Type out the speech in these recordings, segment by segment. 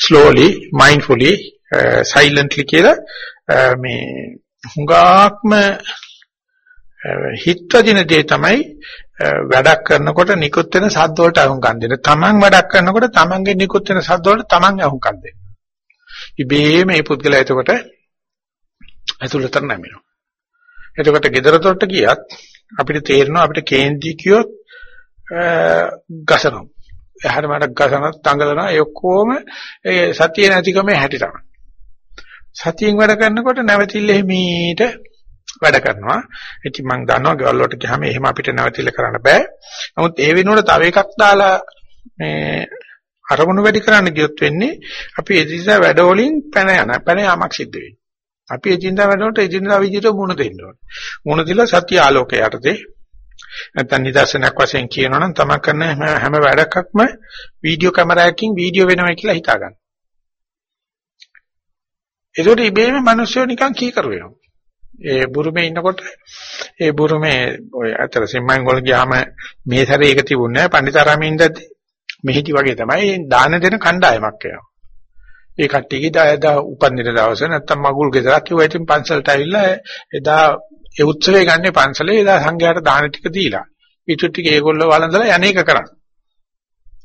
slowly mindfully uh, silently කියලා uh, මේ හුඟක්ම uh, හිතවදින දේ තමයි uh, වැඩක් කරනකොට නිකුත් වෙන සද්ද වලට අහුම්කම් දෙන්න. Taman වැඩක් කරනකොට Tamanගේ නිකුත් වෙන සද්ද වලට Taman අහුම්කම් දෙන්න. ඉබේම මේ පුද්ගලයා එතකොට ඇතුළට නැමෙනවා. එතකොට gedara තොට ගියත් අපිට තේරෙනවා අපිට කේන්ද්‍රී කියොත් uh, ගසනවා. එහාට මට ගසනත් තංගලනවා ඒ ඔක්කොම ඒ සතිය නැතිකමේ හැටි තමයි. සතියෙන් වැඩ කරනකොට නැවතිල්ල හිමීට වැඩ කරනවා. ඉතින් මම දන්නවා ගෙවල් වලට ගියාම එහෙම අපිට නැවතිල්ල කරන්න බෑ. නමුත් ඒ වෙනුවට තව එකක් දාලා මේ අරමුණු වැඩි කරන්න ගියොත් වෙන්නේ අපි එදිනදා වැඩ වලින් පැන යන පැන යාමක් සිද්ධ වෙනවා. අපි එදිනදා වැඩවලට එදිනදා විදිහට මුණ දෙන්න ඕනේ. මුණ දීලා සත්‍ය ආලෝකය යටතේ නැත්නම් නිදර්ශනයක් වශයෙන් කියනවා නම් තම කරන හැම වැඩකක්ම වීඩියෝ කැමරාවකින් වීඩියෝ වෙනවා කියලා හිතා ගන්න. ඒකට ඉබේම මිනිස්සු නිකන් කීකරු වෙනවා. ඒ බුරුමේ ඉන්නකොට ඒ බුරුමේ ඔය අතර සිම්මන් වල ගියාම මේ සැරේ එක තිබුණේ නැහැ පණ්ඩිතාරාමේ ඉඳද්දි මෙහිටි වගේ තමයි දාන දෙන කණ්ඩායමක් එනවා. ඒ කට්ටියගේ දායදා උපන්දින දවසේ නැත්තම් මගුල් ගෙදරක් කිව්වා ඉතින් පන්සලට ඇවිල්ලා එදා ඒ උත්සවය ගන්නේ පන්සලේ එදා සංඝයාට දාන ටික දීලා. ඊට ටික ඒගොල්ලෝ වළඳලා යන්නේක කරා.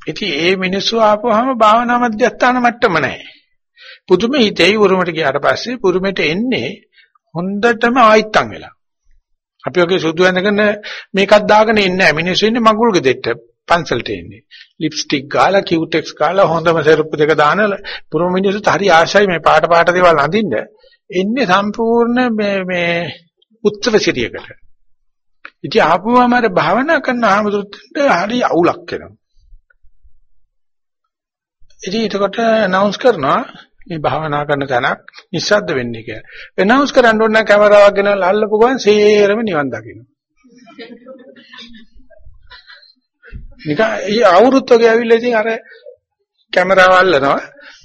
ඉතින් ඒ මිනිස්සු ආපුවාම භාවනා මධ්‍යස්ථාන මට්ටම නැහැ. පුදුම හිතේ උරුමට ගියාට පස්සේ පුරුමෙට එන්නේ හොඳටම ආයිත්තම් වෙලා. අපි ඔගේ සුදු ඇඳගෙන මේකක් දාගෙන ඉන්නේ නැහැ. මිනිස්සු ඉන්නේ මගුල් ගෙදෙට්ට පන්සලට එන්නේ. ලිප්ස්ටික් ගාලා කියුටෙක්ස් ගාලා හොඳම සෙරප්පු දෙක දානලා පුරුම මිනිස්සුත් හරි ආශයි මේ පාට පාට දේවල් අඳින්න. එන්නේ සම්පූර්ණ මේ මේ උත්තර සිරියකට. ඉතින් ආපුවම අර භාවනා කරන ආමතුරුත් හරි අවුලක් වෙනවා. ඉතින් ඒකට අනවුන්ස් කරනවා මේ භාවනා කරන තැනක් නිස්සද්ද වෙන්නේ කියලා. එනවුන්ස් කරන්න ඕන කැමරාවක් ගෙනල්ලා අල්ලපු ගමන් සේරම නිවන් දකින්න. නිකන් ඒ අවුරුද්ද වගේ ඇවිල්ලා ඉතින් අර කැමරාව අල්ලනවා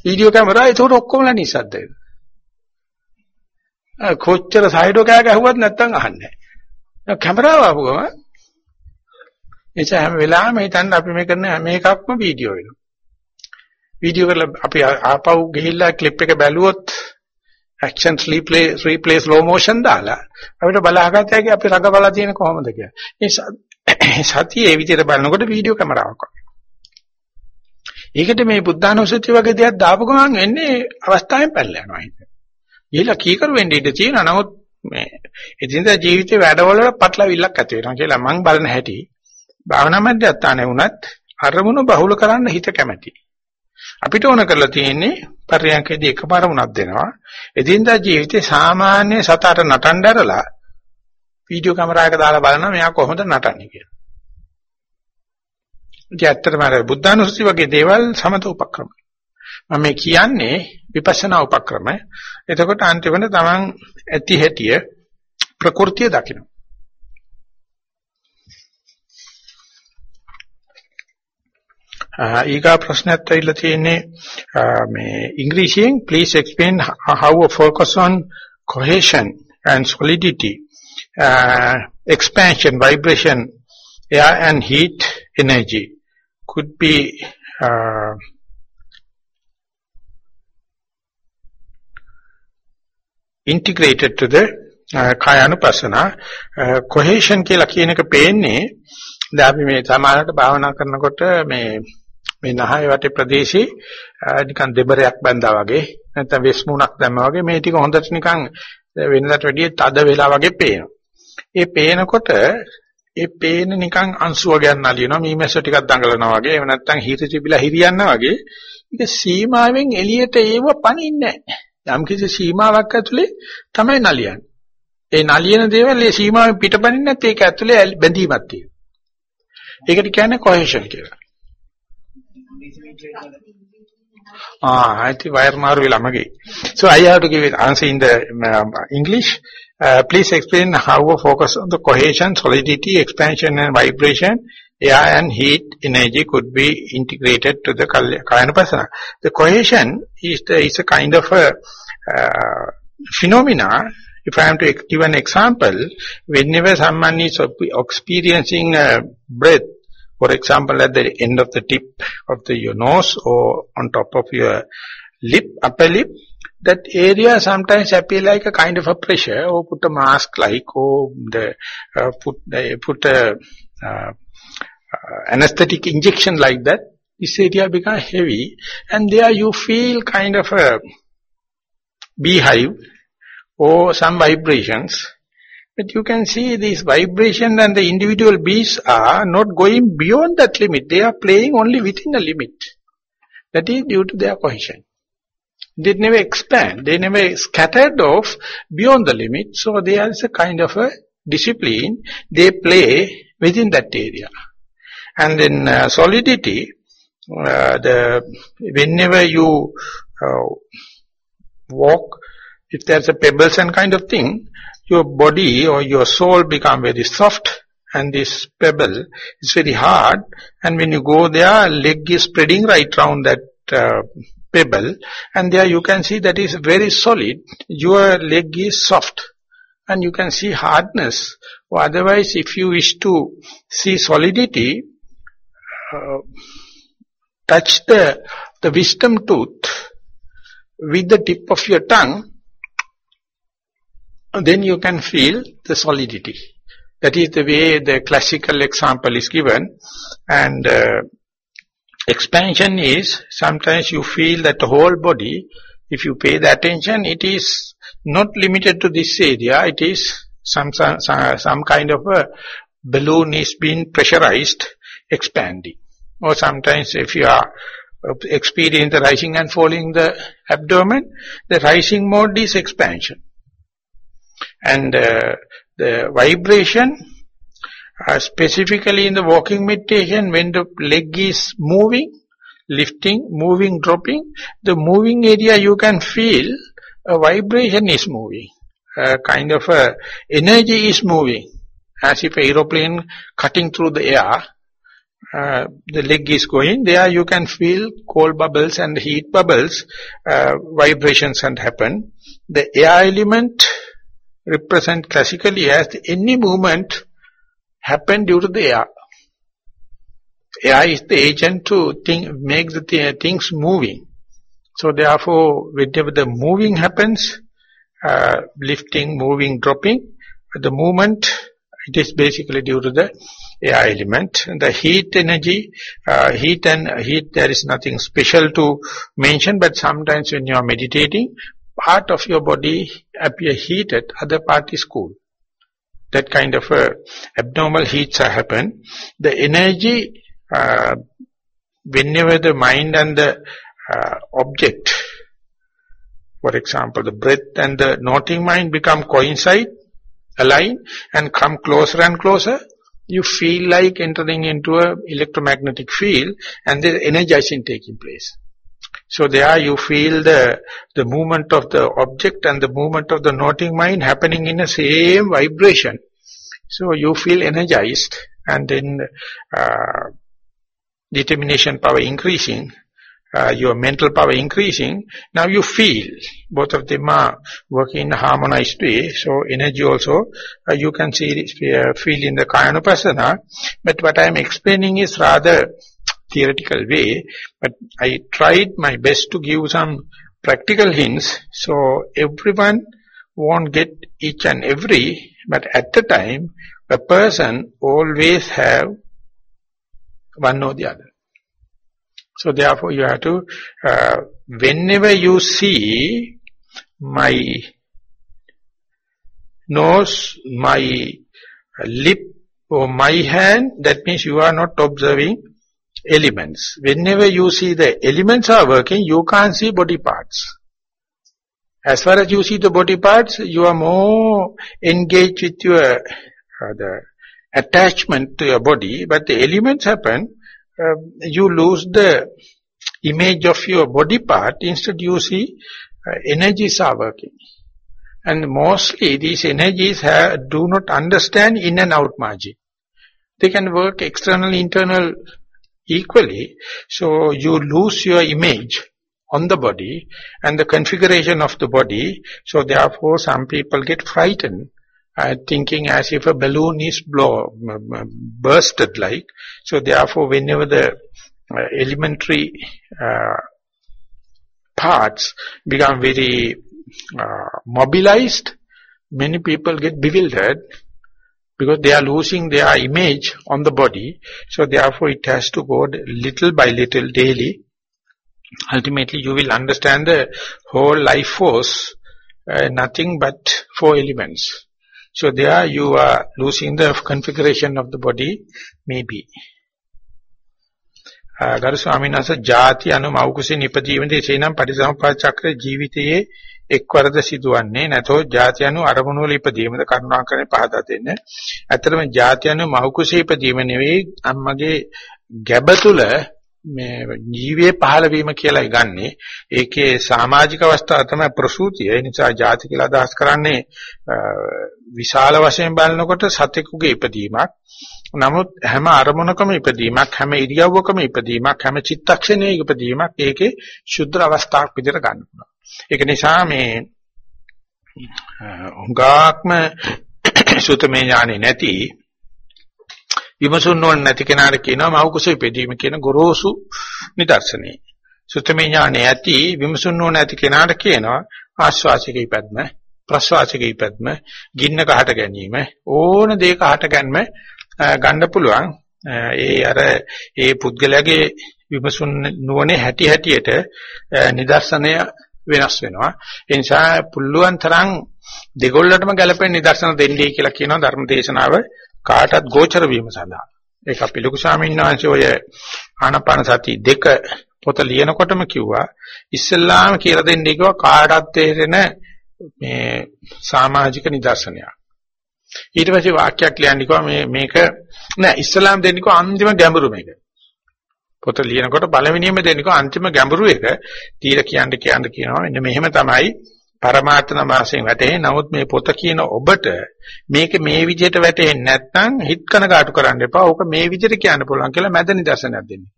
වීඩියෝ කැමරාව ඒකට ඔක්කොමලා නිස්සද්ද වෙනවා. කොච්චර සයිඩෝ කෑ ගැහුවත් නැත්තම් අහන්නේ නැහැ. කැමරාව ආපු ගමන් එච හැම වෙලාවෙම හිතන්න අපි මේ කරන හැම එකක්ම වීඩියෝ වෙනවා. වීඩියෝ කරලා අපි ආපහු ගිහිල්ලා ක්ලිප් එක බැලුවොත් action replay replay slow motion දාලා අපිට බලාගත හැකි අපි රඟ බලා තියෙන කොහොමද කියලා. ඒ සතිය ඒ විදිහට බලනකොට වීඩියෝ කැමරාවක් වගේ. ඒකට මේ බුද්ධානුස්සතිය වගේ දෙයක් දාපු ගමන් වෙන්නේ අවස්ථාවෙන් පැනලා යනවා හිත. ගිහිල්ලා කීකරු වෙන්න ඉඩ තියෙනවා. නමුත් මේ එදිනදා ජීවිතේ වැඩවල පටලවිල්ලක් ඇති වෙනවා කියලා මම බලන හැටි භාවනා මධ්‍යස්ථානේ වුණත් අරමුණු බහුල කරන්න හිත කැමැති. අපිට ඕන කරලා තියෙන්නේ පරියන්කේදී එකපාර වුණක් දෙනවා. එදිනදා ජීවිතේ සාමාන්‍ය සතර නටන්න ඇරලා වීඩියෝ කැමරාවක දාලා බලනවා මෙයා කොහොමද නටන්නේ කියලා. ඉතින් ඇත්තටම අර බුද්ධානුස්සති වගේ දේවල් සමත උපක්‍රම. මම මේ කියන්නේ විපස්සනා උපක්‍රම. එතකොට අන්තිමට තමන් ඇති හැටිය ප්‍රകൃතිය දකින්න. ඊගා ප්‍රශ්නයක් ඇවිල්ලා තියෙන්නේ මේ ඉංග්‍රීසියෙන් please explain how a focus on cohesion and solidity uh, expansion vibration air and heat energy could be uh, integrated to the uh, කායानुපස්සන කොහෙෂන් uh, කියලා කියන එක පේන්නේ දැන් අපි මේ සමානට භාවනා කරනකොට මේ මේ නහය වටේ ප්‍රදේශේ uh, නිකන් දෙබරයක් බැඳා වගේ නැත්නම් වෙස්මුණක් දැම්මා වගේ මේ ටික හොඳට නිකන් වෙනදට වැඩිය තද වෙලා වගේ පේනවා. ඒ පේනකොට ඒ පේන නිකන් අංශු වගේක් නලියනවා මීමැස්ස ටිකක් දඟලනවා වගේ එහෙම නැත්නම් හිත තිබිලා හිරියන්නා වගේ ඒක සීමාවෙන් එළියට ඒව පණින්නේ නැහැ. යම් කිසි සීමාවක් ඇතුලේ තමයි නලියන්නේ. ඒ නලියන දේවල් ඒ සීමාවෙන් පිටපණින්නේ නැත්නම් ඒක ඇතුලේ බැඳීමක් තියෙනවා. ඒකට කියන්නේ කොහෙෂන් කියලා. Ah, I think wire maru lamage. So I have to give it answer in the um, English. Uh, please explain how we focus on the cohesion, solidity, expansion and vibration, air and heat energy could be integrated to the Kayanapasana. The cohesion is, the, is a kind of a uh, phenomena. If I am to give an example, whenever someone is experiencing a breath For example, at the end of the tip of the, your nose or on top of your lip, upper lip, that area sometimes appear like a kind of a pressure or put a mask like or the, uh, put, uh, put a uh, uh, anesthetic injection like that, this area become heavy and there you feel kind of a beehive or some vibrations. But you can see these vibrations and the individual bees are not going beyond that limit. They are playing only within a limit. That is due to their cohesion. They never expand. They never scattered off beyond the limit. So there is a kind of a discipline. They play within that area. And in uh, solidity, uh, the whenever you uh, walk, if there's a pebbles and kind of thing, your body or your soul become very soft and this pebble is very hard. And when you go there, leg is spreading right round that uh, pebble. And there you can see that is very solid, your leg is soft. And you can see hardness. Or otherwise if you wish to see solidity, uh, touch the, the wisdom tooth with the tip of your tongue, then you can feel the solidity. That is the way the classical example is given. And uh, expansion is, sometimes you feel that the whole body, if you pay the attention, it is not limited to this area, it is some, some, some kind of a balloon is being pressurized, expanding. Or sometimes if you are experience the rising and falling the abdomen, the rising mode is expansion. And uh, the vibration, uh, specifically in the walking meditation, when the leg is moving, lifting, moving, dropping, the moving area you can feel a vibration is moving. A kind of a energy is moving. As if aeroplane cutting through the air, uh, the leg is going, there you can feel cold bubbles and heat bubbles, uh, vibrations and happen. The air element represent classically as any movement happen due to the air. Air is the agent to think, make the th things moving. So therefore, whenever the moving happens, uh, lifting, moving, dropping, the movement, it is basically due to the air element. The heat energy, uh, heat and heat, there is nothing special to mention, but sometimes when you are meditating, part of your body appear heated, other part is cool. That kind of uh, abnormal heats happen. The energy, uh, whenever the mind and the uh, object, for example, the breath and the noting mind become coincide, align and come closer and closer, you feel like entering into a electromagnetic field and there's energizing taking place. So there you feel the, the movement of the object and the movement of the noting mind happening in the same vibration. So you feel energized and then uh, determination power increasing uh, your mental power increasing, now you feel both of them are working in a harmonized way. So energy also uh, you can see uh, feel in the Kayanupasana. But what I am explaining is rather theoretical way. But I tried my best to give some practical hints. So everyone won't get each and every, but at the time, a person always have one or the other. So therefore you have to, uh, whenever you see my nose, my lip or my hand, that means you are not observing elements. Whenever you see the elements are working, you can't see body parts. As far as you see the body parts, you are more engaged with your uh, the attachment to your body, but the elements happen, uh, you lose the image of your body part, instead you see uh, energies are working. And mostly these energies have, do not understand in and out margin. They can work external, internal equally. So you lose your image on the body and the configuration of the body. So therefore some people get frightened thinking as if a balloon is blow, bursted like. So therefore, whenever the uh, elementary uh, parts become very uh, mobilized, many people get bewildered because they are losing their image on the body. So therefore it has to go little by little daily. Ultimately you will understand the whole life force, uh, nothing but four elements. So there you are losing the configuration of the body, maybe. ගරු ස්වාමීන් වහන්සේ ಜಾති අනු මෞකුසේ නිපදීවදී එසේනම් පටිසමුප්පාද චක්‍රයේ ජීවිතයේ එක්වරද සිදුවන්නේ නැතෝ ಜಾති අනු අරමුණු වල ඉපදීමද කරුණාකරණය පහදා දෙන්න. ඇත්තටම ಜಾති අනු මෞකුසේ ඉපදීම නෙවෙයි අම්මගේ ගැබ තුල මේ ජීවියේ පහළ වීම කියලායි ගන්නෙ. ඒකේ සමාජික අවස්ථාව තමයි ප්‍රසූතිය. ඒ නිසා ಜಾති කියලා අදහස් කරන්නේ විශාල වශයෙන් බලනකොට සතෙකුගේ ඉපදීමක්. නමුත් හැම අරමුණකම ඉපදීමක් හැම ඉරියව්වකම ඉපදීමක් හැම චිත්තක්ෂණයක ඉපදීමක් ඒකේ ශුද්ධ අවස්ථාවක් විදිහට ගන්න පුළුවන්. ඒක නිසා මේ හුඟාක්ම සුතමේ ඥානෙ නැති විමසුන් නොවන නැති කෙනාට කියනවා මව් කුසේ ඉපදීම කියන ගොරෝසු නිදර්ශනේ. සුතමේ ඥානෙ ඇති විමසුන් නොවන නැති කෙනාට කියනවා ආශ්වාසික ඉපැද්ම ප්‍රශ්වාසික ඉපැද්ම ගින්න කහට ගැනීම ඕන දෙයක හට ගැනීම ගන්න පුළුවන්. ඒ අර ඒ පුද්ගලයාගේ විමසුන් නුවණේ හැටි හැටියට නිදර්ශනය වෙනස් වෙනවා. ඒ නිසා පුළුවන් තරම් දෙගොල්ලටම ගැලපෙන නිදර්ශන දෙන්නයි කියලා කියනවා ධර්ම දේශනාව කාටත් ගෝචර වීම සඳහා ඒක අපි ලොකු ස්වාමීන් වහන්සේ ඔය ආනාපාන සති දෙක පොත ලියනකොටම කිව්වා ඉස්සල්ලාම කියලා දෙන්නේ කිව්වා කාටත් තේරෙන මේ සමාජික නිදර්ශනයක් ඊට පස්සේ වාක්‍යයක් ලියන්න කිව්වා මේ මේක නෑ ඉස්ලාම් දෙන්නේ කිව්වා අන්තිම ගැඹුරු මේක. පොත ලියනකොට පළවෙනියම දෙන්නේ කිව්වා අන්තිම ගැඹුරු එක. තීර කියන්න කියන්න කියනවා මෙන්න මෙහෙම තමයි පරමාර්ථ නමාසයෙන් වැටෙන්නේ. නමුත් මේ පොත කියන ඔබට මේක මේ විදිහට වැටෙන්නේ නැත්නම් හිත කනගාටු කරන්න එපා. ඕක මේ විදිහට කියන්න පුළුවන් කියලා මැද නිදර්ශනයක් දෙන්නේ.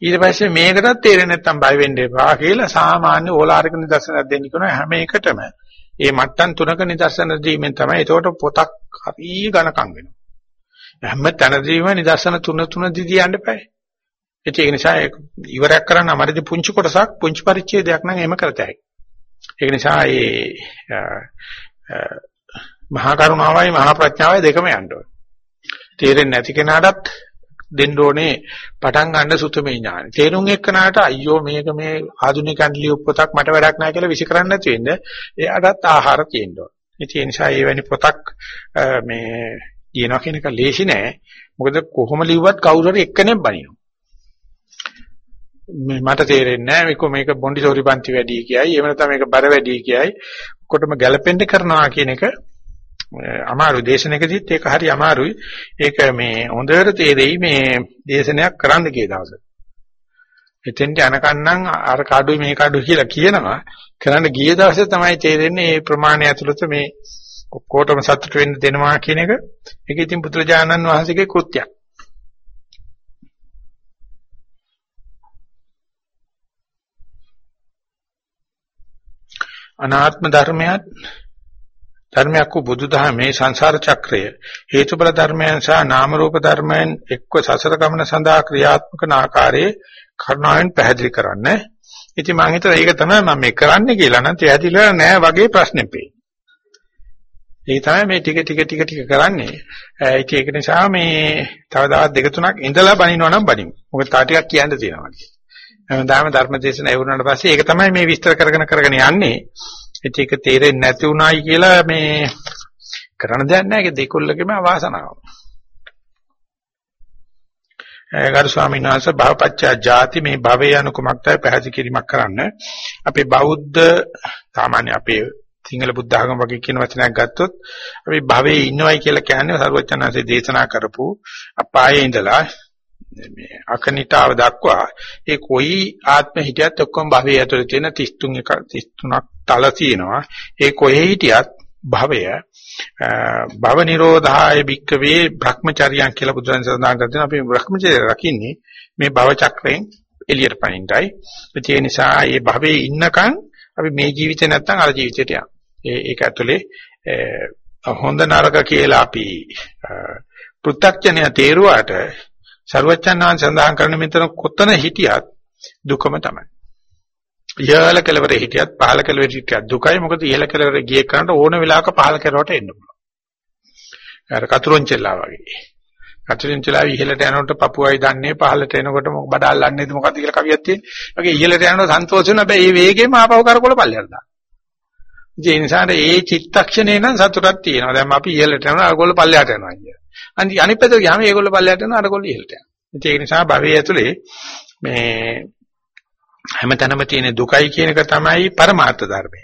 ඊට පස්සේ මේකටත් තේරෙන්නේ නැත්නම් බය වෙන්න එපා කියලා සාමාන්‍ය ඕලාරික නිදර්ශනයක් දෙන්න කියනවා හැම එකටම ඒ මට්ටම් තුනක නිදර්ශන දීමෙන් තමයි ඒකට පොතක් හරි ඝනකම් වෙනවා. හැම තැනදීම නිදර්ශන තුන තුන දිදී යන්න බෑ. ඒක නිසා ඉවරයක් කරන්න අමාරුද පුංචි කොටසක් පුංචි පරිච්ඡේදයක් නම් එහෙම කරතයි. ඒක නිසා මේ මහා කරුණාවයි මහා ප්‍රඥාවයි දෙකම යන්න ඕනේ. තේරෙන්නේ නැති කෙනාටත් දෙන්න ඕනේ පටන් ගන්න සුතමේ ඥාන. තේරුම් එක්කනාට අයියෝ මේක මේ ආධුනිකයන් ලියපු පොතක් මට වැඩක් නැහැ කියලා විසි කරන්නේ නැති වෙන්න එයාටත් ආහාර තියෙන්න ඕනේ. ඒ නිසා මේ වැනි පොතක් මේ කියනවා කියන එක ලේසි නෑ. මොකද කොහොම ලිව්වත් කවුරු හරි එක්කෙනෙක් බනිනවා. මේ මට තේරෙන්නේ නෑ මේක මේක බොන්ඩිසෝරි පන්ති වැඩි කියයි එහෙම නැත්නම් මේක බර වැඩි කියයි ඔක්කොටම ගැලපෙන්න කරනවා කියන එක අමාරු දේශනකදීත් ඒක හරි අමාරුයි. ඒක මේ හොඳට තේරෙයි මේ දේශනයක් කරන්න කිය දවසේ. එතෙන්ට යනකන්නම් අර කාඩුයි මේ කාඩුයි කියලා කියනවා. කරන්න ගිය දවසේ තමයි තේරෙන්නේ මේ ප්‍රමාණය ඇතුළත මේ ඔක්කොටම සතුට වෙන්න දෙනවා කියන එක. ඒක ඉතින් පුත්‍රජානන් වහන්සේගේ කෘත්‍යයක්. අනාත්ම ධර්මයක් ධර්මයක් වූ බුදුදහමේ සංසාර චක්‍රය හේතුඵල ධර්මයන් සහ නාම රූප ධර්මයන් එක්ව සසර ගමන සඳහා ක්‍රියාත්මක ආකාරයේ කරුණාවෙන් පැහැදිලි කරන්න. ඉතින් මම හිතුවා ඒක තමයි මම මේ කරන්නේ කියලා නම් පැහැදිලිව නෑ වගේ ප්‍රශ්නේ පෙයි. ඒ තමයි මේ ටික ටික ටික ටික කරන්නේ. ඒක නිසා මේ තව දවස් දෙක තුනක් ඉඳලා බනිනවා නම් බනිමු. මොකද තා ටිකක් කියන්න තියෙනවා. හැමදාම ධර්ම දේශන ඇහුණාට පස්සේ ඒක තමයි මේ විස්තර කරගෙන කරගෙන යන්නේ. ඒක තේරෙන්නේ නැති උනායි කියලා මේ කරන්න දෙයක් නැහැ. ඒක දෙකොල්ලකම අවාසනාව. ගරු ස්වාමීන් වහන්සේ භවපච්චා ಜಾති මේ භවය යන කුමක්දයි පැහැදිලි කිරීමක් කරන්න. අපේ බෞද්ධ සාමාන්‍ය අපේ සිංහල බුද්ධ ආගම වගේ කියන වචනයක් ගත්තොත් අපි භවයේ ඉන්නවයි කියලා කියන්නේ සර්වචනanse දේශනා කරපු අපායේ ඉඳලා මේ අකනිතාව දක්වා ඒ කොයි ආත්ම හිටියත් ඔක්කොම භවයේ ඇතුළේ තියෙන 33 එක 33ක් තල තියෙනවා. ඒ කොහේ හිටියත් භවය භව නිරෝධාය භික්කවේ භ්‍රමචර්යයන් කියලා බුදුන් සඳහන් කරගෙන අපි භ්‍රමචර්ය රකින්නේ මේ භව චක්‍රයෙන් එළියට පනින්නයි. ඒ නිසා මේ භවයේ ඉන්නකන් අපි මේ ජීවිතේ නැත්තම් අර ජීවිතයට යනවා ඒක ඇතුලේ හොඳ නරක කියලා අපි පෘථග්ජනය තේරුවාට ਸਰවචන්නාන් සඳහන් කරන මෙතන කොතන හිටියත් දුකම තමයි. ඉහළ කෙලවරේ හිටියත් පහළ කෙලවරේ හිටියත් දුකයි මොකද ඉහළ කෙලවරේ ගියේ කරනට ඕන වෙලාවක පහළ කෙලවරට එන්න පුළුවන්. අර කතුරුන්චෙල්ලා වගේ. කතුරුන්චෙල්ලා ඉහළට යනකොට පපුවයි දන්නේ පහළට එනකොට මොකද බඩ අල්ලන්නේද මොකද්ද කියලා කවියක් තියෙන්නේ. වගේ ඉහළට යනකොට සන්තෝෂ වෙන හැබැයි මේ වේගෙම ආපහු කරකොල පල්ලයට දාන්න. ඒ නිසා ඒ චිත්තක්ෂණේ නම් සතුටක් තියෙනවා. දැන් අපි ඉහළට යනවා අරගොල්ල පල්ලයට යනවා කියන්නේ. අනිත් අනිත් පැත්තට ගියාම ඒගොල්ලෝ පල්ලයට යනවා අර කොල්ලෝ ඉහළට යනවා. ඒක නිසා භවයේ ඇතුලේ මේ හැමතැනම තියෙන දුකයි කියන එක තමයි පරමාර්ථ ධර්මය.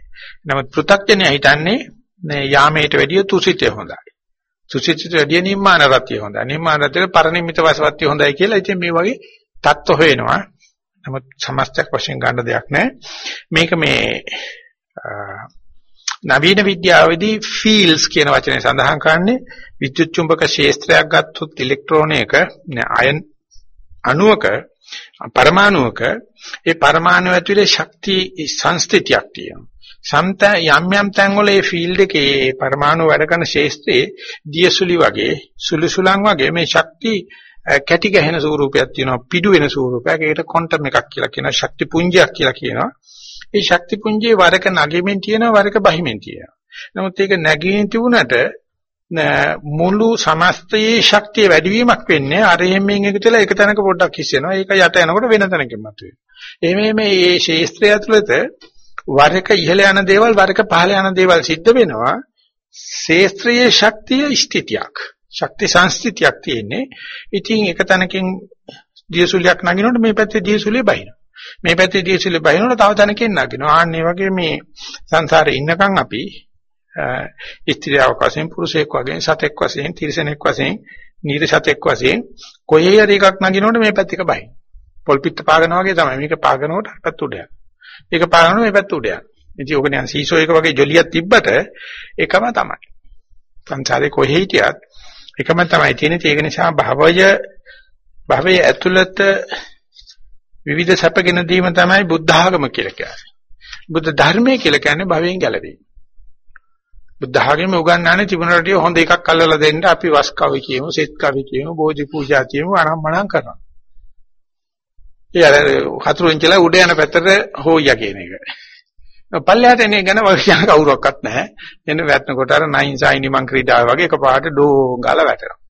නමුත් පෘථග්ජනයා හිතන්නේ මේ යාමයට වැඩිය තුසිතය හොඳයි. තුසිතට වැඩිය නිම්මාන රතිය හොඳයි. නිම්මාන රතිය පරිණිමිත වසවත්තිය හොඳයි කියලා ඉතින් මේ වගේ தত্ত্ব හොයනවා. නමුත් සමස්තයක් වශයෙන් ගන්න දෙයක් නැහැ. මේක මේ නවීන විද්‍යාවේදී ෆීල්ඩ්ස් කියන වචනේ සඳහන් කරන්නේ විද්‍යුත් චුම්බක ක්ෂේත්‍රයක් ගත්තොත් ඉලෙක්ට්‍රෝනයක අයන් අණුවක පරමාණුවක ඒ පරමාණු ඇතුලේ ශක්ති සංස්ථිතියක් තියෙනවා. සම්ත යම් යම් තැන්වල ඒ ෆීල්ඩ් එකේ පරමාණු වැඩ කරන ශේෂ්ත්‍රයේ දියසුලි වගේ සුළුසුලන් වගේ මේ ශක්ති කැටි ගැහෙන ස්වරූපයක් තියෙනවා පිඩු වෙන ස්වරූපයක් ඒකට ක්වොන්ටම් එකක් කියලා කියනවා ශක්ති පුංජයක් කියලා කියනවා ඒ ශක්ති පුංජයේ වරක නැගෙමින් තියෙනවා වරක බහිමින් තියෙනවා නමුත් ඒක නැගීම් තිබුණට මුළු සමස්තයේ ශක්තිය වැඩිවීමක් වෙන්නේ අර එම්මෙන් එකතුලා එක තැනක පොඩ්ඩක් හිස්සෙනවා. ඒක යට යනකොට වෙන තැනකින් මතුවෙනවා. එහෙම මේ මේ ශේස්ත්‍රය ඇතුළත වරක ඉහළ යන දේවල් වරක පහළ යන දේවල් සිද්ධ වෙනවා. ශේස්ත්‍රයේ ශක්තිය ස්ථිතියක්. ශක්ති සංස්ථිතියක් තියෙන්නේ. ඉතින් එක තැනකින් දියසුලියක් නගිනකොට මේ පැත්තේ දියසුලිය බහිනවා. මේ පැත්තේ දියසුලිය බහිනකොට තව තැනකින් නගිනවා. ආන්න වගේ මේ සංසාරේ ඉන්නකම් අපි ස්ත්‍රියක් වශයෙන් පුරුෂයෙක් වගේ සතෙක් වශයෙන් තිරිසනෙක් වශයෙන් නීරසතෙක් වශයෙන් කොහේ හරි එකක් නගිනකොට මේ පැත්තක බයි. පොල් පිට පාගන වගේ තමයි. මේක පාගනකොට පැත්ත උඩ යනවා. ඒක පාගනකොට මේ පැත්ත උඩ යනවා. ඉතින් ඔක නිකන් සීසෝ එක වගේ ජොලියක් තිබ්බට එකම තමයි. සංසාරේ කොහේ හිටියත් එකම තමයි තියෙන්නේ. ඒක නිසා භවය භවයේ ඇතුළත විවිධ සැපගෙන දීම තමයි බුද්ධ ආගම කියලා කියන්නේ. බුද්ධ ධර්මය කියලා කියන්නේ භවයෙන් ගැලවීම. බුද්ධ ආගමේ උගන්වන්නේ තිබුණට හොඳ එකක් අල්ලලා දෙන්න අපි වස් කවි කියමු, සෙත් කවි කියමු, බෝධි පූජා කියමු අනම්මනම් කරනවා. ඒ අර හතුරුන් කියලා උඩ යන පැත්තට හොයියා කියන එක. පල්ලෙහාට එන එක ගැන වගේ කවුරක්වත් නැහැ. එන්න වැටෙනකොට අර නයින් සයිනි මං ක්‍රීඩාව වගේ එකපාරට ඩෝ ගාලා වැටෙනවා.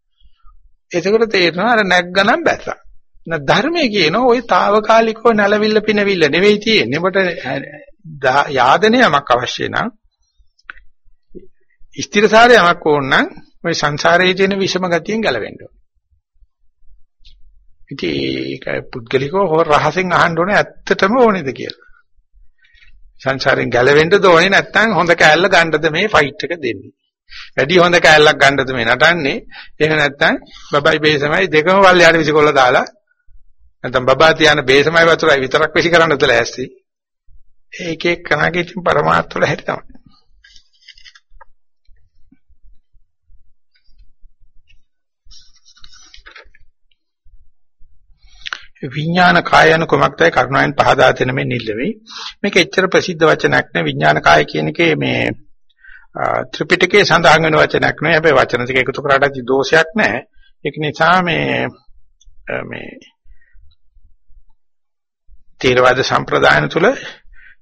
එතකොට තේරෙනවා අර නැග්ගනම් බැස්සා. ධර්මයේ කියන ওই తాවකාලිකව නැලවිල්ල පිනවිල්ල නෙවෙයි තියෙන්නේ. ඔබට යාදනයක් අවශ්‍ය නම් ස්ථිරසාරයක් ඕන නම් ওই සංසාරයේ තියෙන විෂම ගතියෙන් ගැලවෙන්න ඕනේ. ඉතින් ඒක පුද්ගලිකව හොර රහසෙන් අහන්න ඕනේ ඇත්තටම ඕනේද කියලා. සංසාරයෙන් ගැලවෙන්න ඕනේ නැත්නම් හොඳ කෑල්ල ගන්නද මේ ෆයිට් එක දෙන්නේ. වැඩි හොඳ කෑල්ලක් ගන්නද මේ නටන්නේ. එහෙම නැත්නම් බබයි බේසමයි දෙකම වල්ලයට විසිකොල්ල දාලා නැත්නම් බබා තියන බේසමයි වතුරයි විතරක් විසි කරන්නද ලෑස්ති. ඒක එක්ක කනගේ ඉතින් પરමාර්ථ වල හැටි තමයි. විඥාන කාය යන කොමක්දයි කරුණාවෙන් පහදා දෙන මේ නිල්ලෙමි. මේක එච්චර ප්‍රසිද්ධ වචනයක් නෙවෙයි විඥාන කාය කියන එකේ මේ ත්‍රිපිටකයේ සඳහන් වෙන වචනයක් නෙවෙයි. හැබැයි වචන ටික එකතු කරාට දෝෂයක් නැහැ. ඒක නිසා මේ මේ තේරවාද සම්ප්‍රදායන තුල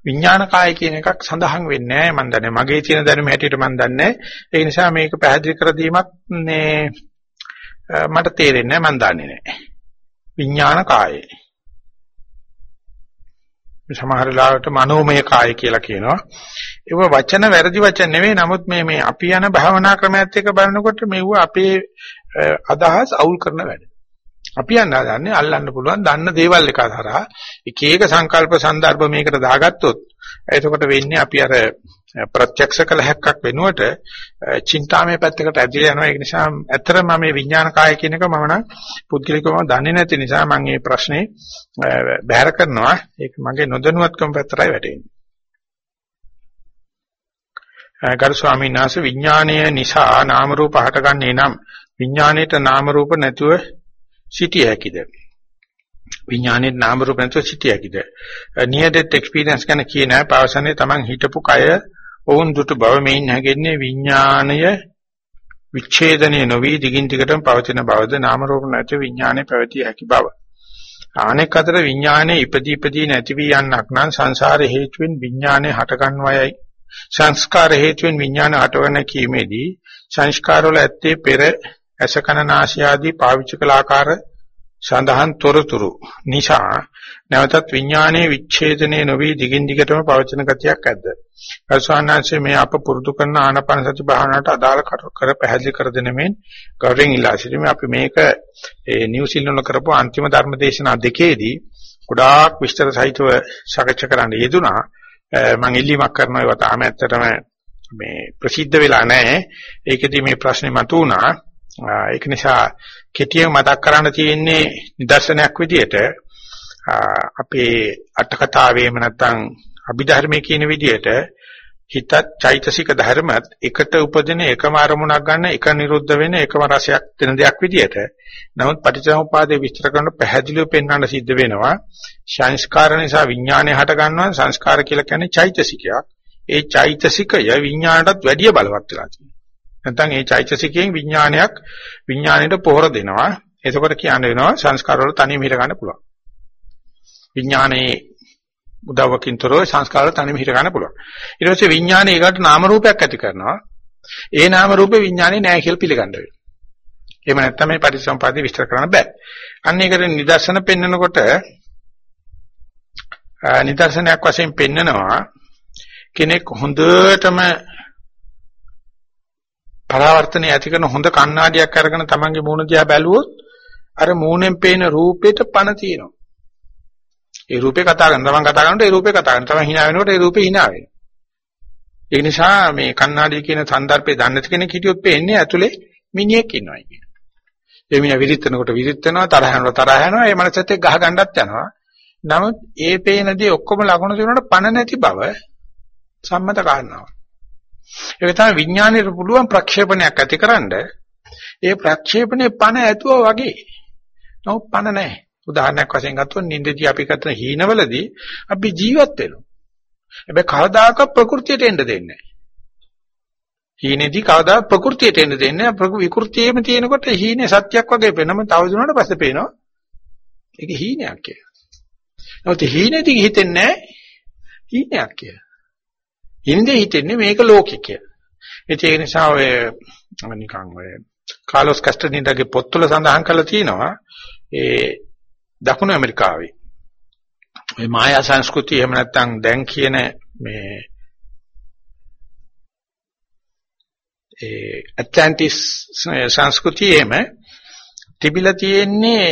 විඥාන කාය කියන එකක් සඳහන් වෙන්නේ නැහැ මම දන්නේ මගේ තියෙන දැනුම හැටියට මම දන්නේ ඒ නිසා මේක පැහැදිලි කර දීමක් මේ මට තේරෙන්නේ නැහැ මම දන්නේ නැහැ විඥාන කායය. සමහර ලාවට මනෝමය කාය කියලා කියනවා. ඒව වචන වැරදි වචන නෙවෙයි. නමුත් මේ මේ අපි යන භාවනා ක්‍රමයත් එක්ක බලනකොට මෙව අපේ අදහස් අවුල් කරන වැඩ. අපි යන්න හදන්නේ අල්ලන්න පුළුවන් දන්න දේවල් එක හරහා එක එක සංකල්ප સંદર્ભ මේකට දාගත්තොත් එතකොට වෙන්නේ අපි අර ප්‍රත්‍යක්ෂ කළ හැක්කක් වෙනුවට චින්තාමය පැත්තකට ඇදලා යනවා ඒක නිසා ඇත්තටම මම මේ විඥාන කාය කියන එක මම නම් පුද්ගලිකවම දන්නේ නැති නිසා මම මේ ප්‍රශ්නේ බැහැර කරනවා ඒක මගේ නොදැනුවත්කම පැත්තටයි වැටෙන්නේ ගරු ස්වාමීන් වහන්සේ විඥාණය නිසා නාම රූප හටගන්නේ නම් විඥාණයට නාම රූප නැතුව සිටිය හැකිද? විඥානයේ නාම රූප නැතුව සිටිය හැකිද? near death experience ගැන කියන පවසන්නේ Taman හිටපු කය ඔවුන් දුටු බව මේන් හැගෙන්නේ විඥාණය විච්ඡේදනයේ නොවි දිගින් දිගටම පවතින බවද නාම රූප නැති විඥානයේ පැවතිය හැකි බව. අනෙක් අතර විඥානයේ ඉපදී ඉපදී නැති වී යන්නක් නම් සංසාර හේතුවෙන් විඥානයේ හටගන්වයයි සංස්කාර හේතුවෙන් විඥාන හටවන කීමේදී සංස්කාර වල ඇත්තේ පෙර අසකන නාසය ආදී පාවිච්චි කළ ආකාර සඳහන් තොරතුරු නිසා නැවතත් විඥානයේ විච්ඡේදනයේ නොවි දිගින් දිගටම පවතින ගතියක් ඇද්ද? අසවන්නාංශයේ මේ අප පුරුදු කරන ආනාපාන සති භාවනාවට අදාළ කර පැහැදිලි කර දෙන මෙන් ගෞරවයෙන් ඉල්ලා සිටිනවා අපි මේක ඒ නිව්සීලන්ත කරපු අන්තිම ධර්ම දේශනා දෙකේදී ගොඩාක් විස්තර සහිතව සාකච්ඡා කරන්න යෙදුනා මම ඉල්ලීමක් කරනවා ඒවා තාම ඇත්තටම මේ ප්‍රසිද්ධ වෙලා නැහැ. ඒකෙදි මේ ප්‍රශ්නේ මතුවුණා. ඒක නිසා කෙටියෙන් මතක් කරන්න තියෙන්නේ නිදර්ශනයක් විදිහට අපේ අට කතාවේම නැත්තම් අභිධර්මයේ කියන විදිහට හිතත් චෛතසික ධර්මත් එකට උපදින එකම අරමුණක් ගන්න එක නිරුද්ධ වෙන එකම රසයක් දෙන දෙයක් විදිහට නමුත් පටිච්චසමුපාදයේ විස්තර කරන පැහැදිලිව පෙන්වන්න සිද්ධ වෙනවා. සංස්කාර නිසා විඥානය හට ගන්නවා. සංස්කාර කියලා කියන්නේ චෛතසිකයක්. ඒ චෛතසිකය විඥාණයටත් වැඩිය බලවත් වෙලා තියෙනවා. නැත්නම් ඒ චෛතසිකයෙන් විඥානයක් විඥාණයට පොහොර දෙනවා එතකොට කියන්න වෙනවා සංස්කාර වල තනියම හිර ගන්න පුළුවන් විඥානයේ උදව්වකින්තරෝ සංස්කාර තනියම හිර ගන්න පුළුවන්. ඊට පස්සේ විඥානය ඒකට නාම රූපයක් ඇති කරනවා. ඒ නාම රූපේ විඥානේ නැහැ කියලා පිළිගන්න වෙනවා. එහෙම නැත්නම් මේ පරිසම්පාදේ විස්තර කරන්න බෑ. අන්න ඒකට නිදර්ශන පෙන්නකොට නිදර්ශනයක් වශයෙන් පෙන්නනවා කෙනෙක් හොඳටම පරාවර්තනය ඇති කරන හොඳ කණ්ණාඩියක් අරගෙන තමන්ගේ මූණ දිහා බැලුවොත් අර මූණෙන් පේන රූපෙට පණ තියෙනවා. ඒ රූපේ කතා කරන තමන් කතා කරනකොට ඒ රූපේ කතා කරන තමන් hina වෙනකොට ඒ රූපේ hina වෙනවා. ඒ නිසා මේ කන්නාඩිය කියන સંદર્ભේ දන්නේ නැති කෙනෙක් හිටියොත් පේන්නේ ඇතුලේ මිනිහෙක් ඉන්නවයි කියන. ඒ මිනිහා විරිටනකොට විරිටනවා තරහ යනවා තරහ යනවා ඒ මනසත් එක්ක ගහ ගන්නත් යනවා. නමුත් ඒ පේනදී ඔක්කොම ලකුණු දෙනකොට පණ නැති බව සම්මත කාරණාවක්. ඒක තමයි විඥානයේ පුළුවන් ප්‍රක්ෂේපණයක් ඇතිකරනද ඒ ප්‍රක්ෂේපණේ පණ ඇතුව වගේ. නමුත් පණ නැහැ. උදාහරණයක් වශයෙන් ගත්තොත් නිින්දදී අපි කරන හීනවලදී අපි ජීවත් වෙනවා. හැබැයි කවදාකවත් ප්‍රകൃතියට එන්න දෙන්නේ නැහැ. හීනේදී කවදා ප්‍රകൃතියට එන්න දෙන්නේ නැහැ. විකෘතියේම තියෙනකොට හීනේ සත්‍යක් වගේ පේනම තව දුරකට පස්සේ පේනවා. ඒක හීනයක් කියලා. නමුත් හීනේදී හිතෙන්නේ හීනයක් කියලා. හින්දේ හිතෙන්නේ මේක ලෝකෙ කියලා. ඒ නිසා ඔය නිකන් ඔය කාලොස් කස්ටනිඩගේ පොත්වල සඳහන් කරලා තියෙනවා ඒ දකුණු ඇමරිකාවේ මේ මායා සංස්කෘතිය එහෙම නැත්නම් දැන් කියන මේ ඒ ඇට්ලැන්ටිස් සංස්කෘතියේම තිබිලා තියෙන්නේ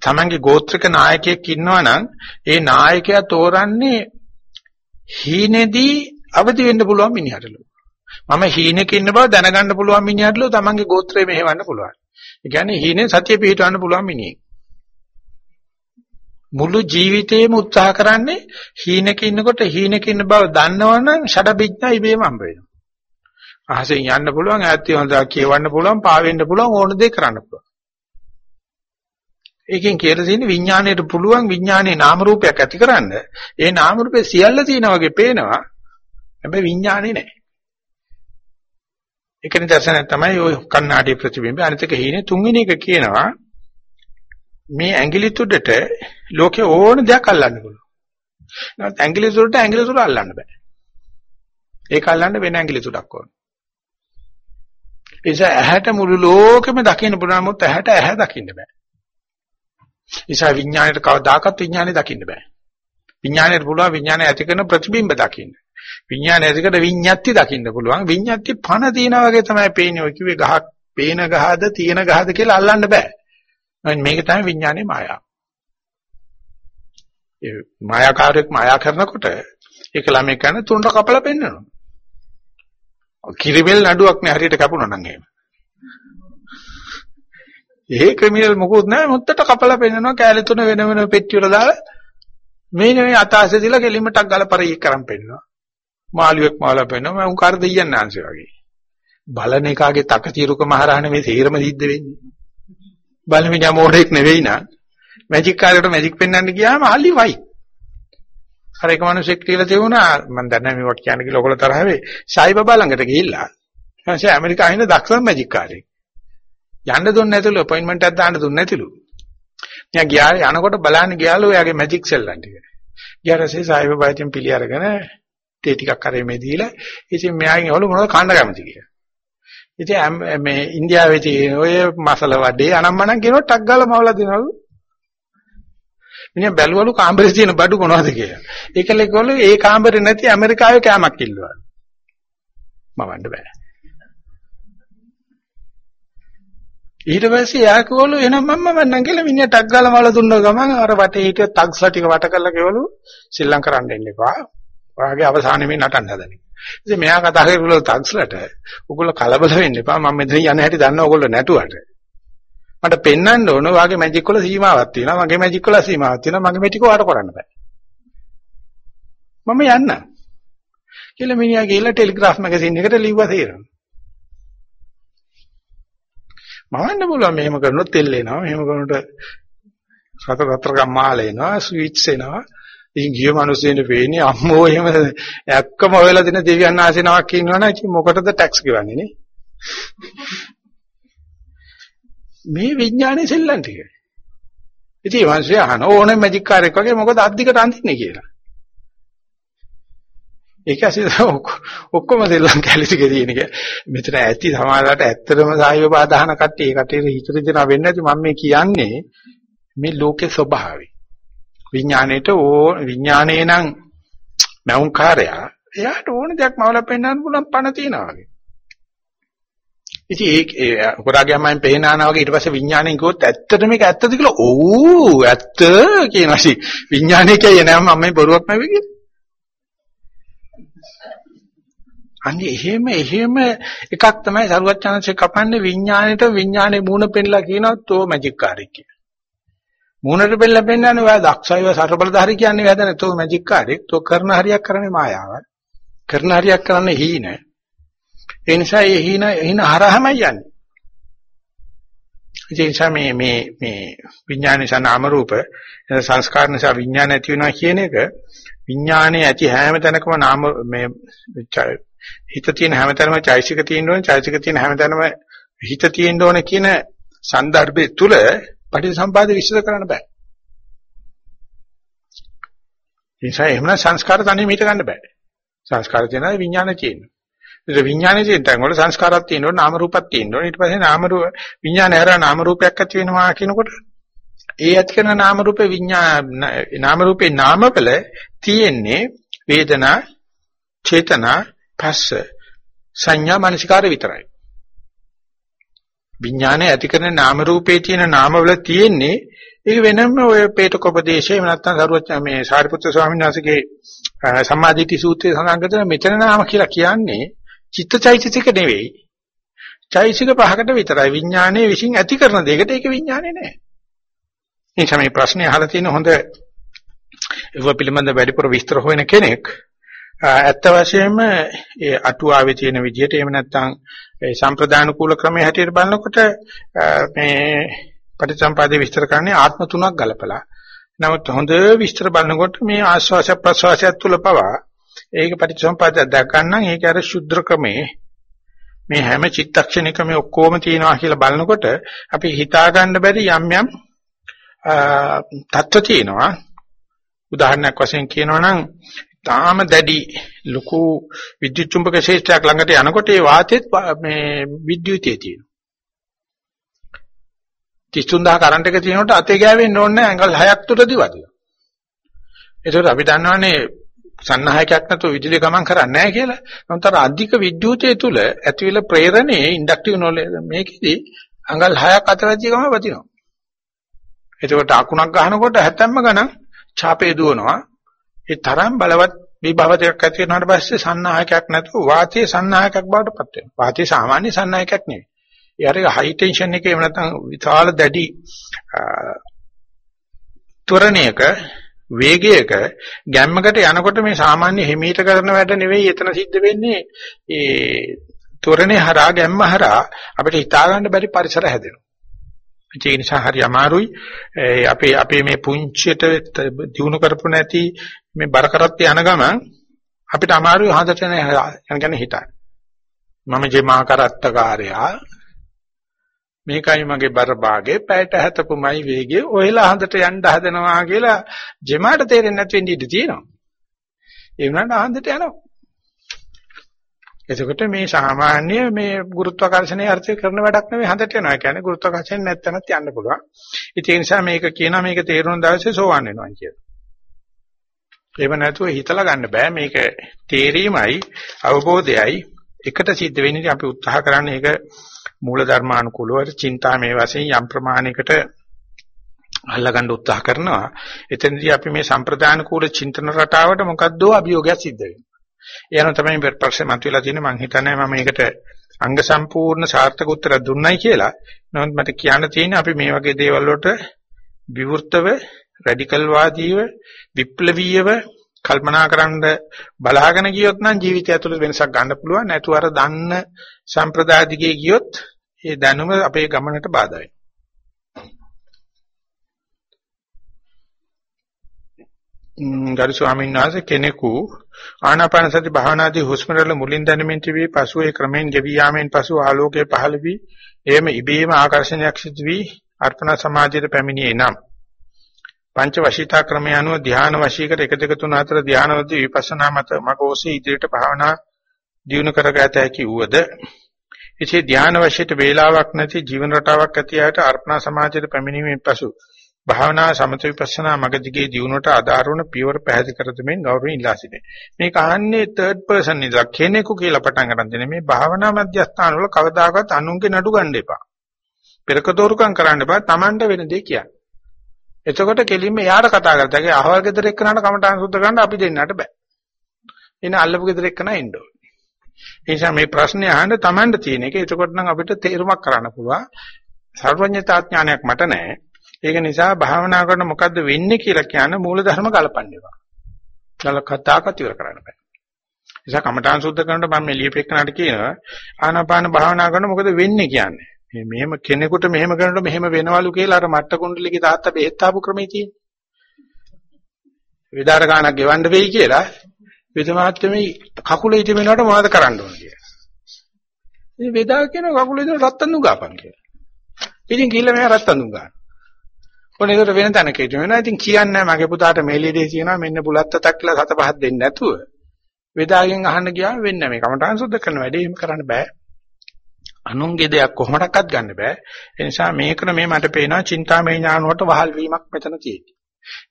තමන්ගේ ගෝත්‍රික නායකයෙක් ඉන්නවා නම් ඒ නායකයා තෝරන්නේ හීනේදී අවදි වෙන්න පුළුවන් මිනිහටලු. මම හීනෙක ඉන්න බව දැනගන්න පුළුවන් මිනිහටලු තමන්ගේ ගෝත්‍රය මෙහෙවන්න පුළුවන්. ඒ කියන්නේ හීනේ සතිය පිහිටවන්න පුළුවන් මිනිහෙක්. මුළු ජීවිතේම උත්සාහ කරන්නේ හීනක ඉන්නකොට හීනක ඉන්න බව දන්නවනම් ෂඩබිඥා ඉබේම හම්බ වෙනවා. අහසෙන් යන්න පුළුවන්, ඈත් හොඳා කියවන්න පුළුවන්, පාවෙන්න පුළුවන්, ඕන දේ කරන්න පුළුවන්. ඒකෙන් කියලා තියෙන්නේ විඥාණයට පුළුවන් විඥානයේ නාම රූපයක් ඇතිකරන්න. ඒ නාම රූපේ සියල්ල තියෙනා වගේ පේනවා. හැබැයි විඥානේ නැහැ. ඒක නිදර්ශනයක් තමයි ওই කන්නාඩි ප්‍රතිබිම්බය. අනිත් එක හීනේ තුන්වෙනි එක කියනවා මේ ඇඟිලි තුඩට ලෝකේ ඕන දෙයක් අල්ලන්න පුළුවන්. නමුත් ඇඟිලි තුඩට ඇඟිලි තුඩ අල්ලන්න බෑ. ඒක අල්ලන්න වෙන ඇඟිලි තුඩක් ඕන. ඒස ඇහැට මුළු ලෝකෙම දකින්න පුළුවන් නමුත් ඇහැට ඇහැ දකින්න බෑ. ඒසා විඥාණයට කවදාකවත් විඥාණය දකින්න බෑ. විඥාණයට පුළුවන් විඥාණය ඇති කරන ප්‍රතිබිම්බ දකින්න. විඥාණය ඇති කරන විඤ්ඤාති දකින්න පුළුවන්. විඤ්ඤාති පණ තියනා වගේ තමයි පේන්නේ. ඔය කිව්වේ ගහක් පේන ගහද තියෙන ගහද කියලා අල්ලන්න බෑ. මේක තමයි විඥානයේ මායාව. ඒ මායාකාරයක් මායා කරනකොට ඒක ළමයි කරන තුනට කපලා පෙන්නනවා. කිරිබෙල් නඩුවක් නේ හරියට කැපුණා නම් එහෙම. ඒ ක්‍රිමිනල් මොකුත් නැහැ මුත්තට කපලා පෙන්නනවා කෑලි තුන වෙන වෙන පෙට්ටි වල දාලා මේ නෙමෙයි අතාසේ දීලා කෙලිමටක් ගාලා පරික් කරන් පෙන්නනවා. මාළුවෙක් මාලා පෙන්නනවා මම උන් කාර දෙයියන් ආන්සේ වගේ. බලන එකාගේ තකතිරුකම හරහා නෙමෙයි තීරම සිද්ධ වෙන්නේ. බලමිනියා මෝඩෙක් නෙවෙයි නා මැජික් කාර්යයට මැජික් පෙන්වන්න ගියාම hali වයි. අර එක මිනිහෙක් කියලා තියුණා මම දන්නේ මේවට කියන්න කියලා ඔයගොල්ලෝ තරහ වෙයි. සායි බබා ළඟට ගිහිල්ලා ඊපස්සේ ඇමරිකාවේ ඉන්න දක්ෂම මැජික් කාරයෙක්. යන්න දුන්නේ නැතිලු අපොයින්ට්මන්ට් එකක් දාන්න දුන්නේ නැතිලු. මම ගියා යනකොට බලන්න ගියාලු එයාගේ මැජික් සෙල්ලම් ටික. ගියාරසේ සාහිබ බයිටින් පිළි අරගෙන තේ ටිකක් කරේ මේ දීලා ඉතින් මෙයාගෙන් අහලු මොනවද කන්න කැමති කියලා. ඉතින් මේ ඉන්දියාවේ තියෙන ඔය මසල වඩේ අනම්මනම් කියනවා ටක් ගාලා මවලා දෙනවලු. මිනිහා බැලුවලු කාමරේ තියෙන බඩු මොනවද කියලා. ඒකල ඒගොල්ලෝ ඒ කාමරේ නැති ඇමරිකාවේ කෑමක් ඉල්ලුවා. මවන්න බෑ. ඊට පස්සේ යා කිව්වලු එහෙනම් මම මන්නම් කියලා මිනිහා ටක් ගාලා මවලා දුන්න ගමන් අර වටේ හිටිය තග්ස්ලා ටික වට කරලා කිව්වලු ශ්‍රී ලංකා කරන්න එන්න එපා. ඔයාගේ අවසානයේ මේ නටන්න හදන්නේ. ඉතින් මෙයා කතා කරලා තග්ස්ලට ඔයගොල්ලෝ කලබල වෙන්න එපා. මම මෙතන යන හැටි දන්නවා ඔයගොල්ලෝ නැටුවට. මට පෙන්වන්න ඕන වාගේ මැජික් වල සීමාවක් තියෙනවා. මගේ මැජික් වල සීමාවක් තියෙනවා. මගේ මෙටික වට කරන්න බෑ. මම යන්න. කියලා මිනිහා ගිහලා ටෙලිග්‍රාෆ් මැගසින් එකට ලිව්වා තේරෙනවා. මවන්න පුළුවන් මෙහෙම කරනොත් තෙල් එනවා. මෙහෙම කරනකොට සතර රත්තරන් මාල එනවා. ස්වීට්ස් එනවා. ඉතින් ගිය මිනිස්සුන්ට වෙන්නේ අම්මෝ එහෙම ඇක්කම හොයලා දෙන දෙවියන් ආසනාවක් ඉන්නවනේ ඉතින් මොකටද ටැක්ස් ගෙවන්නේ නේ? මේ විඥානේ සෙල්ලම් ටික. ඉතින් මිනිස්සු අහන ඕනේ මැජික් කාර්යයක් වගේ මොකද අද්දිකට අඳින්නේ කියලා. ඒක ඇසිද ඔක්කොම සෙල්ලම් කැලි ටික තියෙන එක. මෙතන ඇති සමාජයට ඇත්තටම සායව බාධාන කට්ටිය. ඒ කට්ටියට හිතට දෙනවා වෙන්නේ නැති මම මේ කියන්නේ මේ ලෝකේ ස්වභාවය. විඥාණයට ඕ විඥාණේ නම් මෞංකාරයා එයාට ඕන දෙයක් මවලා පෙන්වන්න පුළුවන් පණ තියනවා වගේ. ඉතින් ඒ හොරාගේ අම්මෙන් පේනානා වගේ ඊට පස්සේ විඥාණයෙන් කිව්වොත් ඇත්තට මේක ඇත්තද කියලා ඔව් ඇත්ත කියනවා සි විඥාණය කියයි නෑ මම මේ බොරුවක් නෙවෙයි කියන්නේ. අන්නේ එහෙම එහෙම එකක් තමයි සරුවත් chance කපන්නේ විඥාණයට විඥානේ මූණ පෙන්ලා කියනවා තෝ මැජික් කාර්යයක් කියලා. මූණට බෙල්ල පෙන්නන්නේ ඔයා දක්ෂයිව සරබලධාරී කියන්නේ වැද නැතෝ මැජික් කාඩෙක්. તો කරන හරියක් කරන්නේ මායාව. කරන හරියක් කරන්නේ හීන. ඒ නිසා මේ හීන හීන හරහමයි යන්නේ. ඒ නිසා මේ මේ මේ විඥාන නිසා නාම රූප සංස්කාර නිසා විඥාන ඇති වෙනවා කියන එක විඥානයේ ඇති හැම තැනකම නාම මේ හිත තියෙන හැම තැනම චෛසික තියෙන්න ඕනේ චෛසික තියෙන හැම තැනම හිත තියෙන්න ඕනේ කියන સંદર્ભය තුල පටිසම්පාද විශ්ලේෂ කරන්න බෑ. නිසා එහෙමනම් සංස්කාර තනියම හිට ගන්න බෑ. සංස්කාර තියෙනවා විඥාන තියෙනවා. ඒක විඥානේ තියෙන තැන් වල සංස්කාරات තියෙනවා නාම රූපات තියෙනවා. ඊට පස්සේ නාම රූප විඥාන හැර නාම රූපයක් ඇති වෙනවා කියනකොට ඒ ඇති කරන නාම රූපේ විඥාන නාම රූපේ නාමවල තියෙන්නේ වේදනා, චේතනා, පස්ස, සංඥා, මනසිකාර විතරයි. විඥානය ඇති කරන නාම රූපේ තියෙන නාමවල තියෙන්නේ ඒක වෙනම ඔය පේටකොපදේශය එහෙම නැත්නම් සරුවත් මේ සාරිපුත්‍ර ස්වාමීන් වහන්සේගේ සම්මාදිට්ඨි සූත්‍රයේ සඳහන් කරන මෙතන නාම කියලා කියන්නේ චිත්තචෛතසික නෙවෙයි. චෛතසික පහකට විතරයි විඥානයේ විශ්ින් ඇති කරන දෙයකට ඒක විඥානේ නෑ. එනිසා මේ ප්‍රශ්නේ අහලා තියෙන හොඳ ඒව පිළිබඳ වැඩිපුර විස්තර හොයන කෙනෙක් ඇත්ත වශයෙන්ම ඒ අටුවාවේ තියෙන විදිහට එහෙම නැත්නම් ඒ සම්ප්‍රදාන කූල ක්‍රමයේ හැටියට බලනකොට මේ පටිච්චසම්පාදේ විස්තර කරන්නේ ආත්ම තුනක් ගලපලා. නමුත් හොඳ විස්තර බලනකොට මේ ආස්වාස ප්‍රසවාසය තුල පවා ඒක පටිච්චසම්පාදය දක්වන්නම් ඒක අර ශුද්ධ ක්‍රමේ මේ හැම චිත්තක්ෂණිකම ඔක්කොම තියෙනවා කියලා බලනකොට අපි හිතා ගන්න බැරි යම් යම් තත්ත්ව තියෙනවා උදාහරණයක් වශයෙන් කියනවා නම් තාම දැඩි ලොකු විද්‍යුත් චුම්බක ශේෂ්ත්‍රයක් ළඟට යනකොට ඒ වාතෙත් මේ විද්‍යුතයේ තියෙනවා. 33000 කරන්ට් එක තියෙනකොට අතේ ගෑවෙන්න ඕනේ නැහැ ඇඟල් 6ක් තුරදී වදිනවා. ඒකට අපි දන්නවනේ සන්නහයකයක් නැතුව විදුලිය ගමන් කරන්නේ නැහැ කියලා. නමුත් අර අධික විද්‍යුතයේ තුල ඇතිවිල ප්‍රේරණේ ඉන්ඩක්ටිව් නොලෙජ් මේකෙදි අඟල් 6ක් අතරදී ගම වදිනවා. එතකොට අකුණක් ගහනකොට හැතැම්ම ගණන් ඡාපේ දුවනවා. ඒ තරම් බලවත් විභව දෙකක් ඇති වෙනාට පස්සේ සන්නාහකයක් නැතුව වාතයේ සන්නාහකයක් බවට පත් වෙනවා. වාතයේ සාමාන්‍ය සන්නාහකයක් නෙවෙයි. ඒ අර හයි ටෙන්ෂන් එකේ එහෙම නැත්නම් විශාල දැඩි ත්වරණයක වේගයක ගැම්මකට යනකොට මේ සාමාන්‍ය හිමීට කරන වැඩ නෙවෙයි එතන සිද්ධ වෙන්නේ ඒ ත්වරණේ හරහා ගැම්ම හරහා අපිට හිතා ගන්න බැරි පරිසර හැදෙනවා. ඒ නිසා හරි අමාරුයි අපේ අපේ මේ පුංචියට දිනු කරපු නැති මේ බර කරත් යන ගමන් අපිට අමාරුයි හදට යන ගැන හිතන්න. මම ජෙමා කරත්තකාරයා මේකයි මගේ බර භාගේ පැයට හැතපුමයි වේගය ඔයලා හඳට යන්න හදනවා කියලා ජෙමාට තේරෙන්නේ නැති වෙන්න ඉඩ තියෙනවා. ඒ වුණාට හඳට යනවා. එතකොට මේ සාමාන්‍ය මේ ගුරුත්වාකර්ෂණයේ අර්ථය කරන වැඩක් නෙවෙයි හඳට යනවා. ඒ කියන්නේ ගුරුත්වාකර්ෂණ නැත්තනත් යන්න පුළුවන්. ඒ නිසා මේක කියනවා මේක තේරුම් දවසේ සෝවන් වෙනවා කියලා. එහෙම නැතුව හිතලා ගන්න බෑ මේක තේරීමයි අවබෝධයයි එකට සිද්ධ වෙන්නේ අපි උත්සාහ කරන්නේ ඒක මූල ධර්මානුකූලව චින්තාමේ වශයෙන් යම් ප්‍රමාණයකට අල්ලගන්න උත්සාහ කරනවා. එතනදී අපි මේ සම්ප්‍රදාන කූල චින්තන රටාවට මොකද්ද අභියෝගයක් සිද්ධ වෙනවා. ඒ අනුව තමයි මේ ප්‍රශ්නේ මතුවලා තියෙන්නේ මම හිතන්නේ මම මේකට අංග සම්පූර්ණ සාර්ථක උත්තර දුන්නයි කියලා. නමුත් මට කියන්න තියෙන්නේ අපි මේ වගේ දේවල් වලට විවෘතව රැඩිකල් වාදීව විප්ලවීයව කල්පනා කරන්න බලාගෙන ගියොත් නම් ජීවිතය ඇතුළත වෙනසක් ගන්න පුළුවන්. නැතු අර දන්න සම්ප්‍රදාය දිගේ ගියොත් ඒ දැනුම අපේ ගමනට බාධා වෙනවා. ගරු ස්වාමීන් වහන්සේ කෙනෙකු ආනාපාන සති භාවනාදී හුස්ම රැල්ල මුලින් දැනෙමින් තිබී පසු ඒ ක්‍රමෙන් ගෙවි යාමෙන් පසු ආලෝකයේ පහළ වී එයම ඉබේම ආකර්ෂණයක් සිදු වී අර්පණ සමාධියට පැමිණියේ නම්. පංච වශීතා ක්‍රමය අනුව ධ්‍යාන වශීකට 1 2 3 4 ධ්‍යානවලදී විපස්සනා මත මගෝසී ඉදිරියට භාවනා දියුණු කරගත හැකි වුවද? එසේ ධ්‍යාන වශීට වේලාවක් නැති ජීවන රටාවක් ඇති අයට අර්පණ සමාධියට පැමිණීමෙන් පසු භාවනා සමත විපස්සනා මගදිගේ දියුණුවට ආධාර වන පියවර පැහැදිලි කර දෙමින් ගෞරවයෙන් ඉල්ලා සිටිනේ. මේක අහන්නේ තර්ඩ් පර්සන් ඉඳලා කෙනෙකු කියලා පටන් ගන්න දෙන්නේ මේ භාවනා මධ්‍යස්ථාන වල කවදාකවත් අනුන්ගේ නඩු ගන්න එපා. පෙරකතෝරුකම් කරන්න එපා. Tamanට වෙන දේ කියන්න. එතකොට කෙලින්ම එයාට කතා කරලා ඒ අහවල් ගෙදර එක්කනට කමටහන් සුද්ධ කරන්න අපි දෙන්නට බෑ. එන අල්ලපු ගෙදර එක්කන ඉන්න ඕනේ. ඒ නිසා මේ ප්‍රශ්නේ අහන්න Tamanට තියෙන එක. එතකොට නම් අපිට තේරුමක් කරන්න පුළුවන්. සර්වඥතා ඥානයක් මට නැහැ. ඒක නිසා භාවනා කරන මොකද්ද වෙන්නේ කියලා කියන මූල ධර්ම ගලපන්න එපා. ගල කතා කතිවර කරන්න බෑ. නිසා කමඨාන් සුද්ධ කරනකොට මම මේ ලියපෙන්නට කියනවා ආනාපාන භාවනා කරන මොකද වෙන්නේ කියන්නේ. මේ මෙහෙම කෙනෙකුට මෙහෙම කරනකොට මෙහෙම වෙනවලු කියලා අර මට්ට කුණ්ඩලිගේ තාත්තා බෙහෙත් ආපු ක්‍රමයේ තියෙන්නේ. විදාර ගානක් ගෙවන්න වෙයි කියලා විදමාත්මේ කකුල ඉති වෙනකොට මොනවද කරන්න ඕන කියලා. ඉතින් වේදාව කියන කකුල ඉතින් රත්තන් දුගාපන් කියලා. ඉතින් ගිහිල්ලා මෙයා රත්තන් දුගා. ඔන්න ඒකට වෙන තැනක හිට වෙනවා. ඉතින් කියන්නේ මගේ පුතාට මේ ලීඩේ කියනවා මෙන්න බුලත්තක් කියලා සත පහක් දෙන්නේ නැතුව. වේදාගෙන් අහන්න ගියාම වෙන්නේ මේ කමඨාන් සුද්ධ කරන වැඩේ එහෙම කරන්න බෑ. අනුන්ගේ දෙයක් කොහොමඩක්වත් ගන්න බෑ. ඒ නිසා මේකන මේ මට පේනවා චින්තාමය ඥාන වලට වහල් වීමක් මෙතන තියෙන්නේ.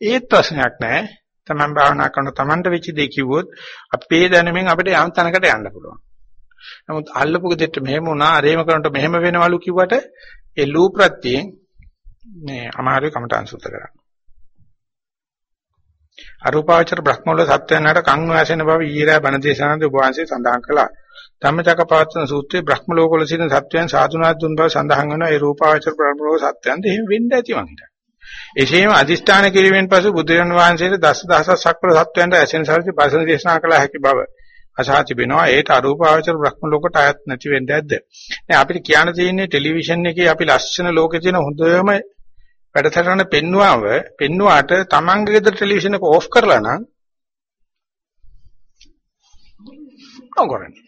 ඒත් ප්‍රශ්නයක් නෑ. Taman භාවනා කරන Tamanට වෙච්ච දේ කිව්වොත් අපේ දැනුමින් අපිට යම් තැනකට යන්න පුළුවන්. නමුත් අල්ලපු ගෙදරට මෙහෙම වුණා, අරේම කරනට මෙහෙම වෙනවලු කිව්වට ඒ ලූ ප්‍රත්‍යයෙන් මේ අමාරුයි කමටහන් සුද්ධ කරන්න. අරූපාවචර බ්‍රහ්මවල සත්‍යයන්ට කන් වැසෙන බව ඊරා බණ දේශනාවේ ඔබ වහන්සේ සඳහන් කළා. ධම්මචක්කපවත්තන සූත්‍රයේ බ්‍රහ්ම ලෝකවල සිටින සත්‍යයන් සාධුනාත් දුන් බව සඳහන් වෙනවා. ඒ රූපාවචර බ්‍රහ්ම ලෝක සත්‍යයන්ද එහෙම වෙන්න ඇති මං හිතන්නේ. එසේම අදිෂ්ඨාන කිරීමෙන් පසු බුදුරජාණන් වහන්සේට දස දහසක් සක්‍ර සත්‍යයන්ට ඇසෙන සල්පි බසන දේශනා කළ හැකි බව අසා තිබෙනවා. ඒට අරූපාවචර බ්‍රහ්ම ලෝකට අයත් නැති වෙන්නේ නැද්ද? දැන් අපිට කියන්න තියෙන්නේ ටෙලිවිෂන් එකේ අපි ලස්සන ලෝකේ තියෙන හොඳම වැඩසටහන පෙන්වුවව පෙන්වුවාට තමන්ගේ ගෙදර ටෙලිවිෂන් එක ඕෆ් කරලා නම් මොකරන්නේ?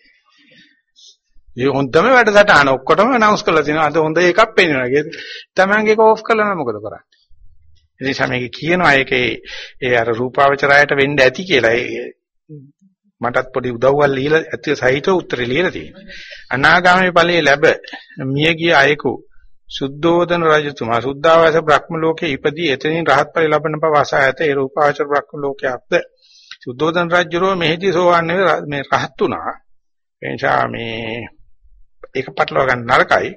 මේ හොඳම වැඩසටහන ඔක්කොටම අනවුන්ස් කරලා තිනවා. අද හොඳ එකක් පෙන්වනවා. ඒක තමන්ගේ එක ඕෆ් කරලා නම් මොකද කරන්නේ? ඒ නිසා මේක කියනවා ඒකේ ඒ අර රූපාවචරයට වෙන්න ඇති කියලා. මටත් පොඩි උදව්වක් ලියලා ඇත්ත සහිතව උත්තරේ ලියලා තියෙනවා. අනාගාමී ඵලයේ ලැබ මිය ගිය අයෙකු සුද්ධෝදන රජතුමා සුද්ධාවාස බ්‍රහ්ම ලෝකේ ඉපදී එතනින් රහත් ඵල ලබන බව අසහායත ඒ රූපාවචර බ්‍රහ්ම ලෝකයක්ද? සුද්ධෝදන රජුරෝ මෙහිදී සෝවන් මේ රහත් උනා එනිසා මේ ඒක පටලවා ගන්න නරකයි.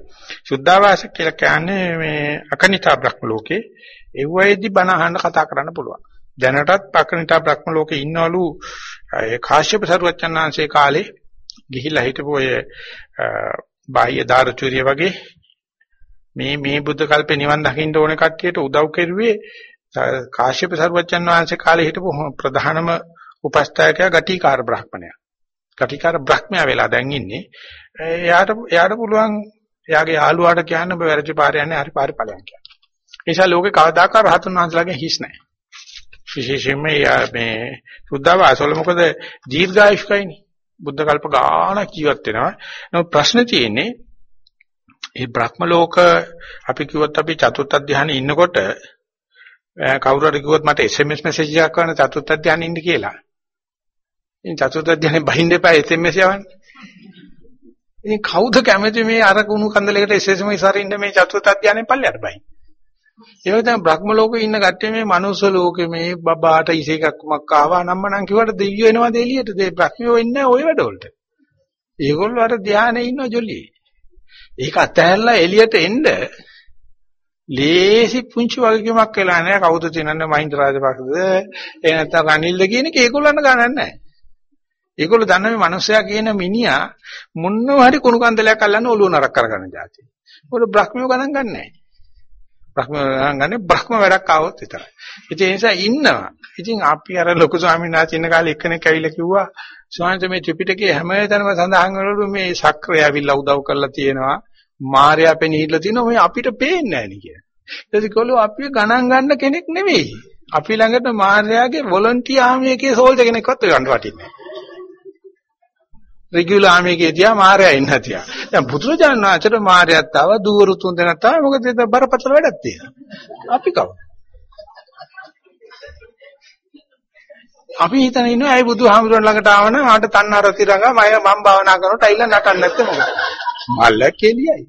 සුද්ධාවාස කියලා කියන්නේ මේ අකනිතා බ්‍රහ්ම ලෝකේ ඒ වයිදී බණ අහන්න කතා කරන්න පුළුවන්. දැනටත් අකනිතා බ්‍රහ්ම ලෝකේ ඉන්නවලු ඒ කාශ්‍යප සරුවචනාංශේ කාලේ ගිහිල්ලා හිටපු ඔය බාහ්‍ය දාරුචුරිය වගේ මේ මේ බුද්ධ කල්පේ නිවන් දකින්න ඕන කට්ටියට උදව් කෙරුවේ කාශ්‍යප සර්වජන් වහන්සේ කාලේ හිටපු ප්‍රධානම උපස්ථායකයා ගටිකාර බ්‍රාහ්මණයා. ගටිකාර බ්‍රාහ්මයා වෙලා දැන් ඉන්නේ. එයාට එයාට පුළුවන් එයාගේ යාළුවාට කියන්න ඔබ වැරදි පාරේ යන්නේ හරි පාරේ ඵලයන් කියන්න. ඒ නිසා ලෝකේ කවදාකවත් රහතුන් වහන්සේලාගේ හිස් නැහැ. විශේෂයෙන්ම මේ සුද්ධවාසවල මොකද දීර්ඝායුෂ්කයිනේ. බුද්ධ කල්ප ගානක් ජීවත් වෙනවා. නමුත් ප්‍රශ්නේ තියෙන්නේ මේ බ්‍රහ්ම ලෝක අපි කිව්වොත් අපි චතුර්ථ ධානයේ ඉන්නකොට කවුරු හරි කිව්වොත් මට SMS මැසේජ් එකක් කරන චතුර්ථ ධානයේ ඉන්න කියලා. ඉතින් චතුර්ථ ධානයේ බහින්න එපා SMS යවන්නේ. ඉතින් කවුද කැමති මේ අර කුණු කන්දලයකට SMS හරින්න මේ චතුර්ථ ධානයේ පල්ලයට බහින්න. ඒක තමයි බ්‍රහ්ම ලෝකේ ඉන්න කට්ටිය මේ මනුස්ස ලෝකේ මේ බබාට ඉස එකක් කුමක් ආවා නම්මනම් කිව්වට දෙවියෝ එනවාද එළියට දෙ බ්‍රහ්මියෝ එන්නේ නැහැ ওই වැඩවලට. ඒගොල්ලෝ අර ධානයේ ඉන්න ජොලියේ. ඒක අතහැරලා එළියට එන්න ලේසි පුංචි වගකීමක් වෙලා නැහැ කවුද තියනන්නේ මහින්ද රාජපක්ෂද එහෙ නැත්නම් රනිල්ද කියන එක ඒගොල්ලන් ගණන් නැහැ. ඒගොල්ලෝ දන්න මේ මිනිස්සයා කියන මිනිහා මොනවා හරි කුණු කන්දලයක් අල්ලන්න ඔළුව නරක කරගන්න જાති. ඒගොල්ලෝ බ්‍රහ්මියෝ ගණන් ගන්නෑ. බ්‍රහ්ම ගන්නේ බ්‍රහ්ම වැඩක් ආවොත් විතරයි. ඉතින් ඒ නිසා ඉන්නවා. ඉතින් අපි අර ලොකු ස්වාමීන් වහන්සේ ඉන්න කාලේ එක්කෙනෙක් ඇවිල්ලා කිව්වා ස්වාමීන් මේ ත්‍රිපිටකයේ හැමතැනම සඳහන් වෙනලු මේ සක්‍රය ඇවිල්ලා උදව් කරලා තියෙනවා. මාර්යා පෙනීලා තියෙනවා මේ අපිට පේන්නේ නැහැ නේ කියලා. ඊට පස්සේ අපි ගණන් ගන්න කෙනෙක් නෙවෙයි. අපි ළඟට මාර්යාගේ වොලන්ටියර් ආර්මියකේ සෝල්ජර් කෙනෙක්වත් ගන්න වටින්නේ නැහැ. රෙගියුලර් ආර්මියකේ තියා මාර්යා ඉන්න තියා. දැන් බුදුරජාණන් වහන්සේට මාර්යාත් ආව දුවරු තුන් දෙනා තාම මොකද ඒක බරපතල වැඩක් තියෙනවා. අපි කවුද? අපි හිතන ඉන්නේ ඇයි බුදුහාමුදුරන් ළඟට ආවනම් ආට තණ්හාර තිරංග මම මම භාවනා කරනකොට ඇවිල්ලා නටන්න නැත්තේ මොකද? මල්ල කෙලියයි.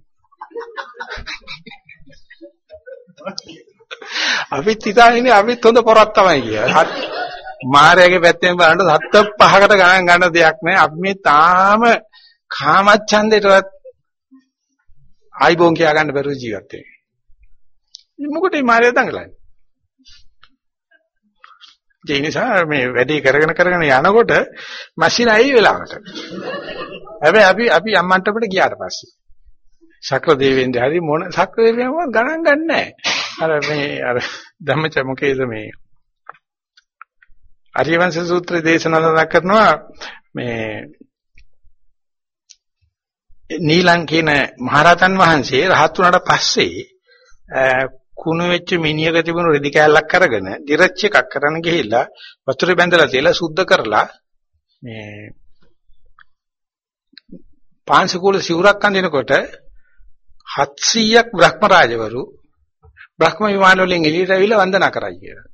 අපිත් හිතාගෙන අපිත් හොඳ පොරක් තමයි කියලා. මායාවේ පැත්තෙන් බලනකොට සත්ත පහකට ගණන් ගන්න දෙයක් නැහැ. අපි මේ තාම කාමච්ඡන්දේටවත් ආයිබෝන් කියා ගන්න බැරුව ජීවත් වෙන්නේ. මොකටද මායාව දඟලන්නේ? ඒ නිසා මේ වැඩේ කරගෙන කරගෙන යනකොට මැෂින් ඇයි වෙලාවට. හැබැයි අපි අපි අම්මන්ටපට ගියාට පස්සේ ශක්‍ර දෙවියන්ද හරි මොන ශක්‍ර දෙවියන්ව ගණන් ගන්නෑ. අර මේ අර ධම්මච මොකේද මේ අරියවංශ සූත්‍රය දේශනා කරනවා මේ නීලං කියන මහරහතන් වහන්සේ රහත් වුණාට පස්සේ කුණු වෙච්ච මිනිහක තිබුණු රෙදි කෑල්ලක් අරගෙන දිරච්ච එකක් කරන්න ගිහිල්ලා වතුරේ බැඳලා තියලා සුද්ධ කරලා මේ පාංශකූල සිවුරක් අඳිනකොට 700ක් බ්‍රහ්ම රාජවරු බ්‍රහ්ම විමාන වලින් එළියට ඇවිල්ලා වන්දනා කරයි කියලා.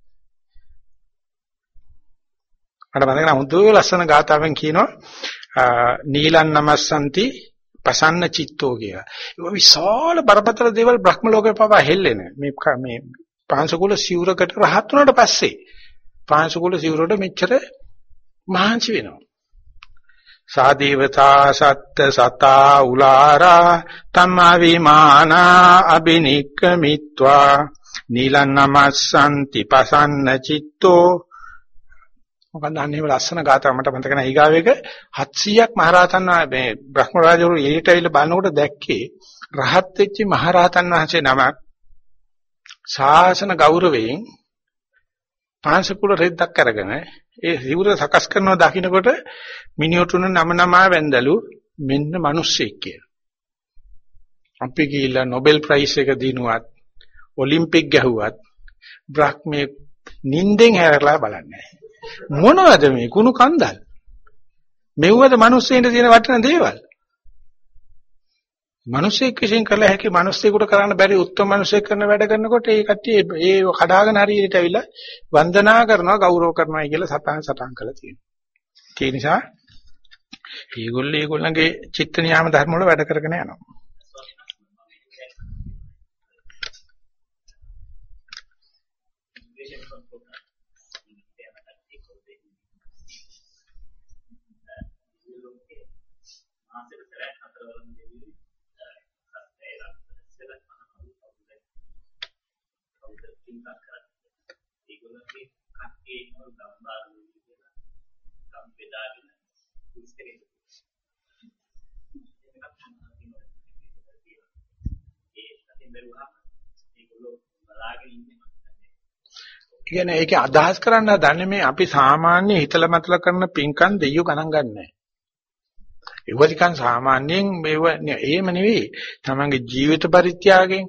මට මතක නැහැ හුදු ලස්සන ගාතාවෙන් කියනවා නීලන් නමස්සන්ති පසන්න චිත්තෝ කියලා. ඒක විශාල බරපතල දේවල් බ්‍රහ්ම ලෝකේ පවා හෙල්ලෙන. මේ මේ පාංශකුල සිවුරකට රහත් වුණාට පස්සේ පාංශකුල සිවුරට මෙච්චර මහන්සි වෙනවා. සාදීවතා සත්ත සතා උලාරා තම්මා විමානා අබිනික්කමිත්වා නීලන් නමස්සන්ති පසන්න චිත්තෝ මොකක්ද අන්නේ ලස්සන ගාතාවක් මට මතක නැහැ ඊගාවෙක 700ක් මහරහතන් මේ බ්‍රහ්ම රාජවරු එළියට ඇවිල්ලා බලනකොට දැක්කේ රහත් වෙච්ච මහරහතන් වහන්සේ නමක් ශාසන ගෞරවයෙන් පාංශකුල රෙද්දක් අරගෙන ඒ සිවුර සකස් කරනවා දකින්නකොට මිනිඔටුන නම නමා වැඳලු මෙන්න මිනිස්සෙක් කියලා. අපි ගිහිල්ලා Nobel Prize එක දිනුවත් ඔලිම්පික් ගැහුවත් බ්‍රහ්මයේ නිින්දෙන් හැරලා බලන්නේ මොනවද මේ කුණු කන්දල්? මෙව්වද මිනිස්සෙන්ට තියෙන වටින දේවල්? මිනිස්සෙක් විශ්ෙන් කළ හැකි මිනිස්සෙකුට කරන්න බැරි උත්තම මිනිස්සෙක් කරන වැඩ කරනකොට ඒ කට්ටිය ඒ කඩාගෙන හරියට ඇවිල්ලා වන්දනා කරනවා ගෞරව කරනවා කියලා සටහන් සටහන් කරලා තියෙනවා. ඒ නිසා ඒගොල්ලෝ ඒගොල්ලන්ගේ චිත්ත නියාම ධර්ම වල වැඩ කරගෙන යනවා. කට්ටිය ඉන්නවලු ගම්බාර කියලා. ගම් බෙදාගෙන කුස්තරේ. ඒ අතින් බැලුවාම ඒගොල්ලෝ බලාගෙන ඉන්නේ කියන්නේ ඒකේ අදහස් කරන්න දන්නේ මේ අපි සාමාන්‍ය හිතලා මතල කරන පින්කම් දෙයියෝ ගණන් ගන්නෑ. ඒවනිකන් සාමාන්‍යයෙන් මේව එහෙම නෙවෙයි. තමන්ගේ ජීවිත පරිත්‍යාගයෙන්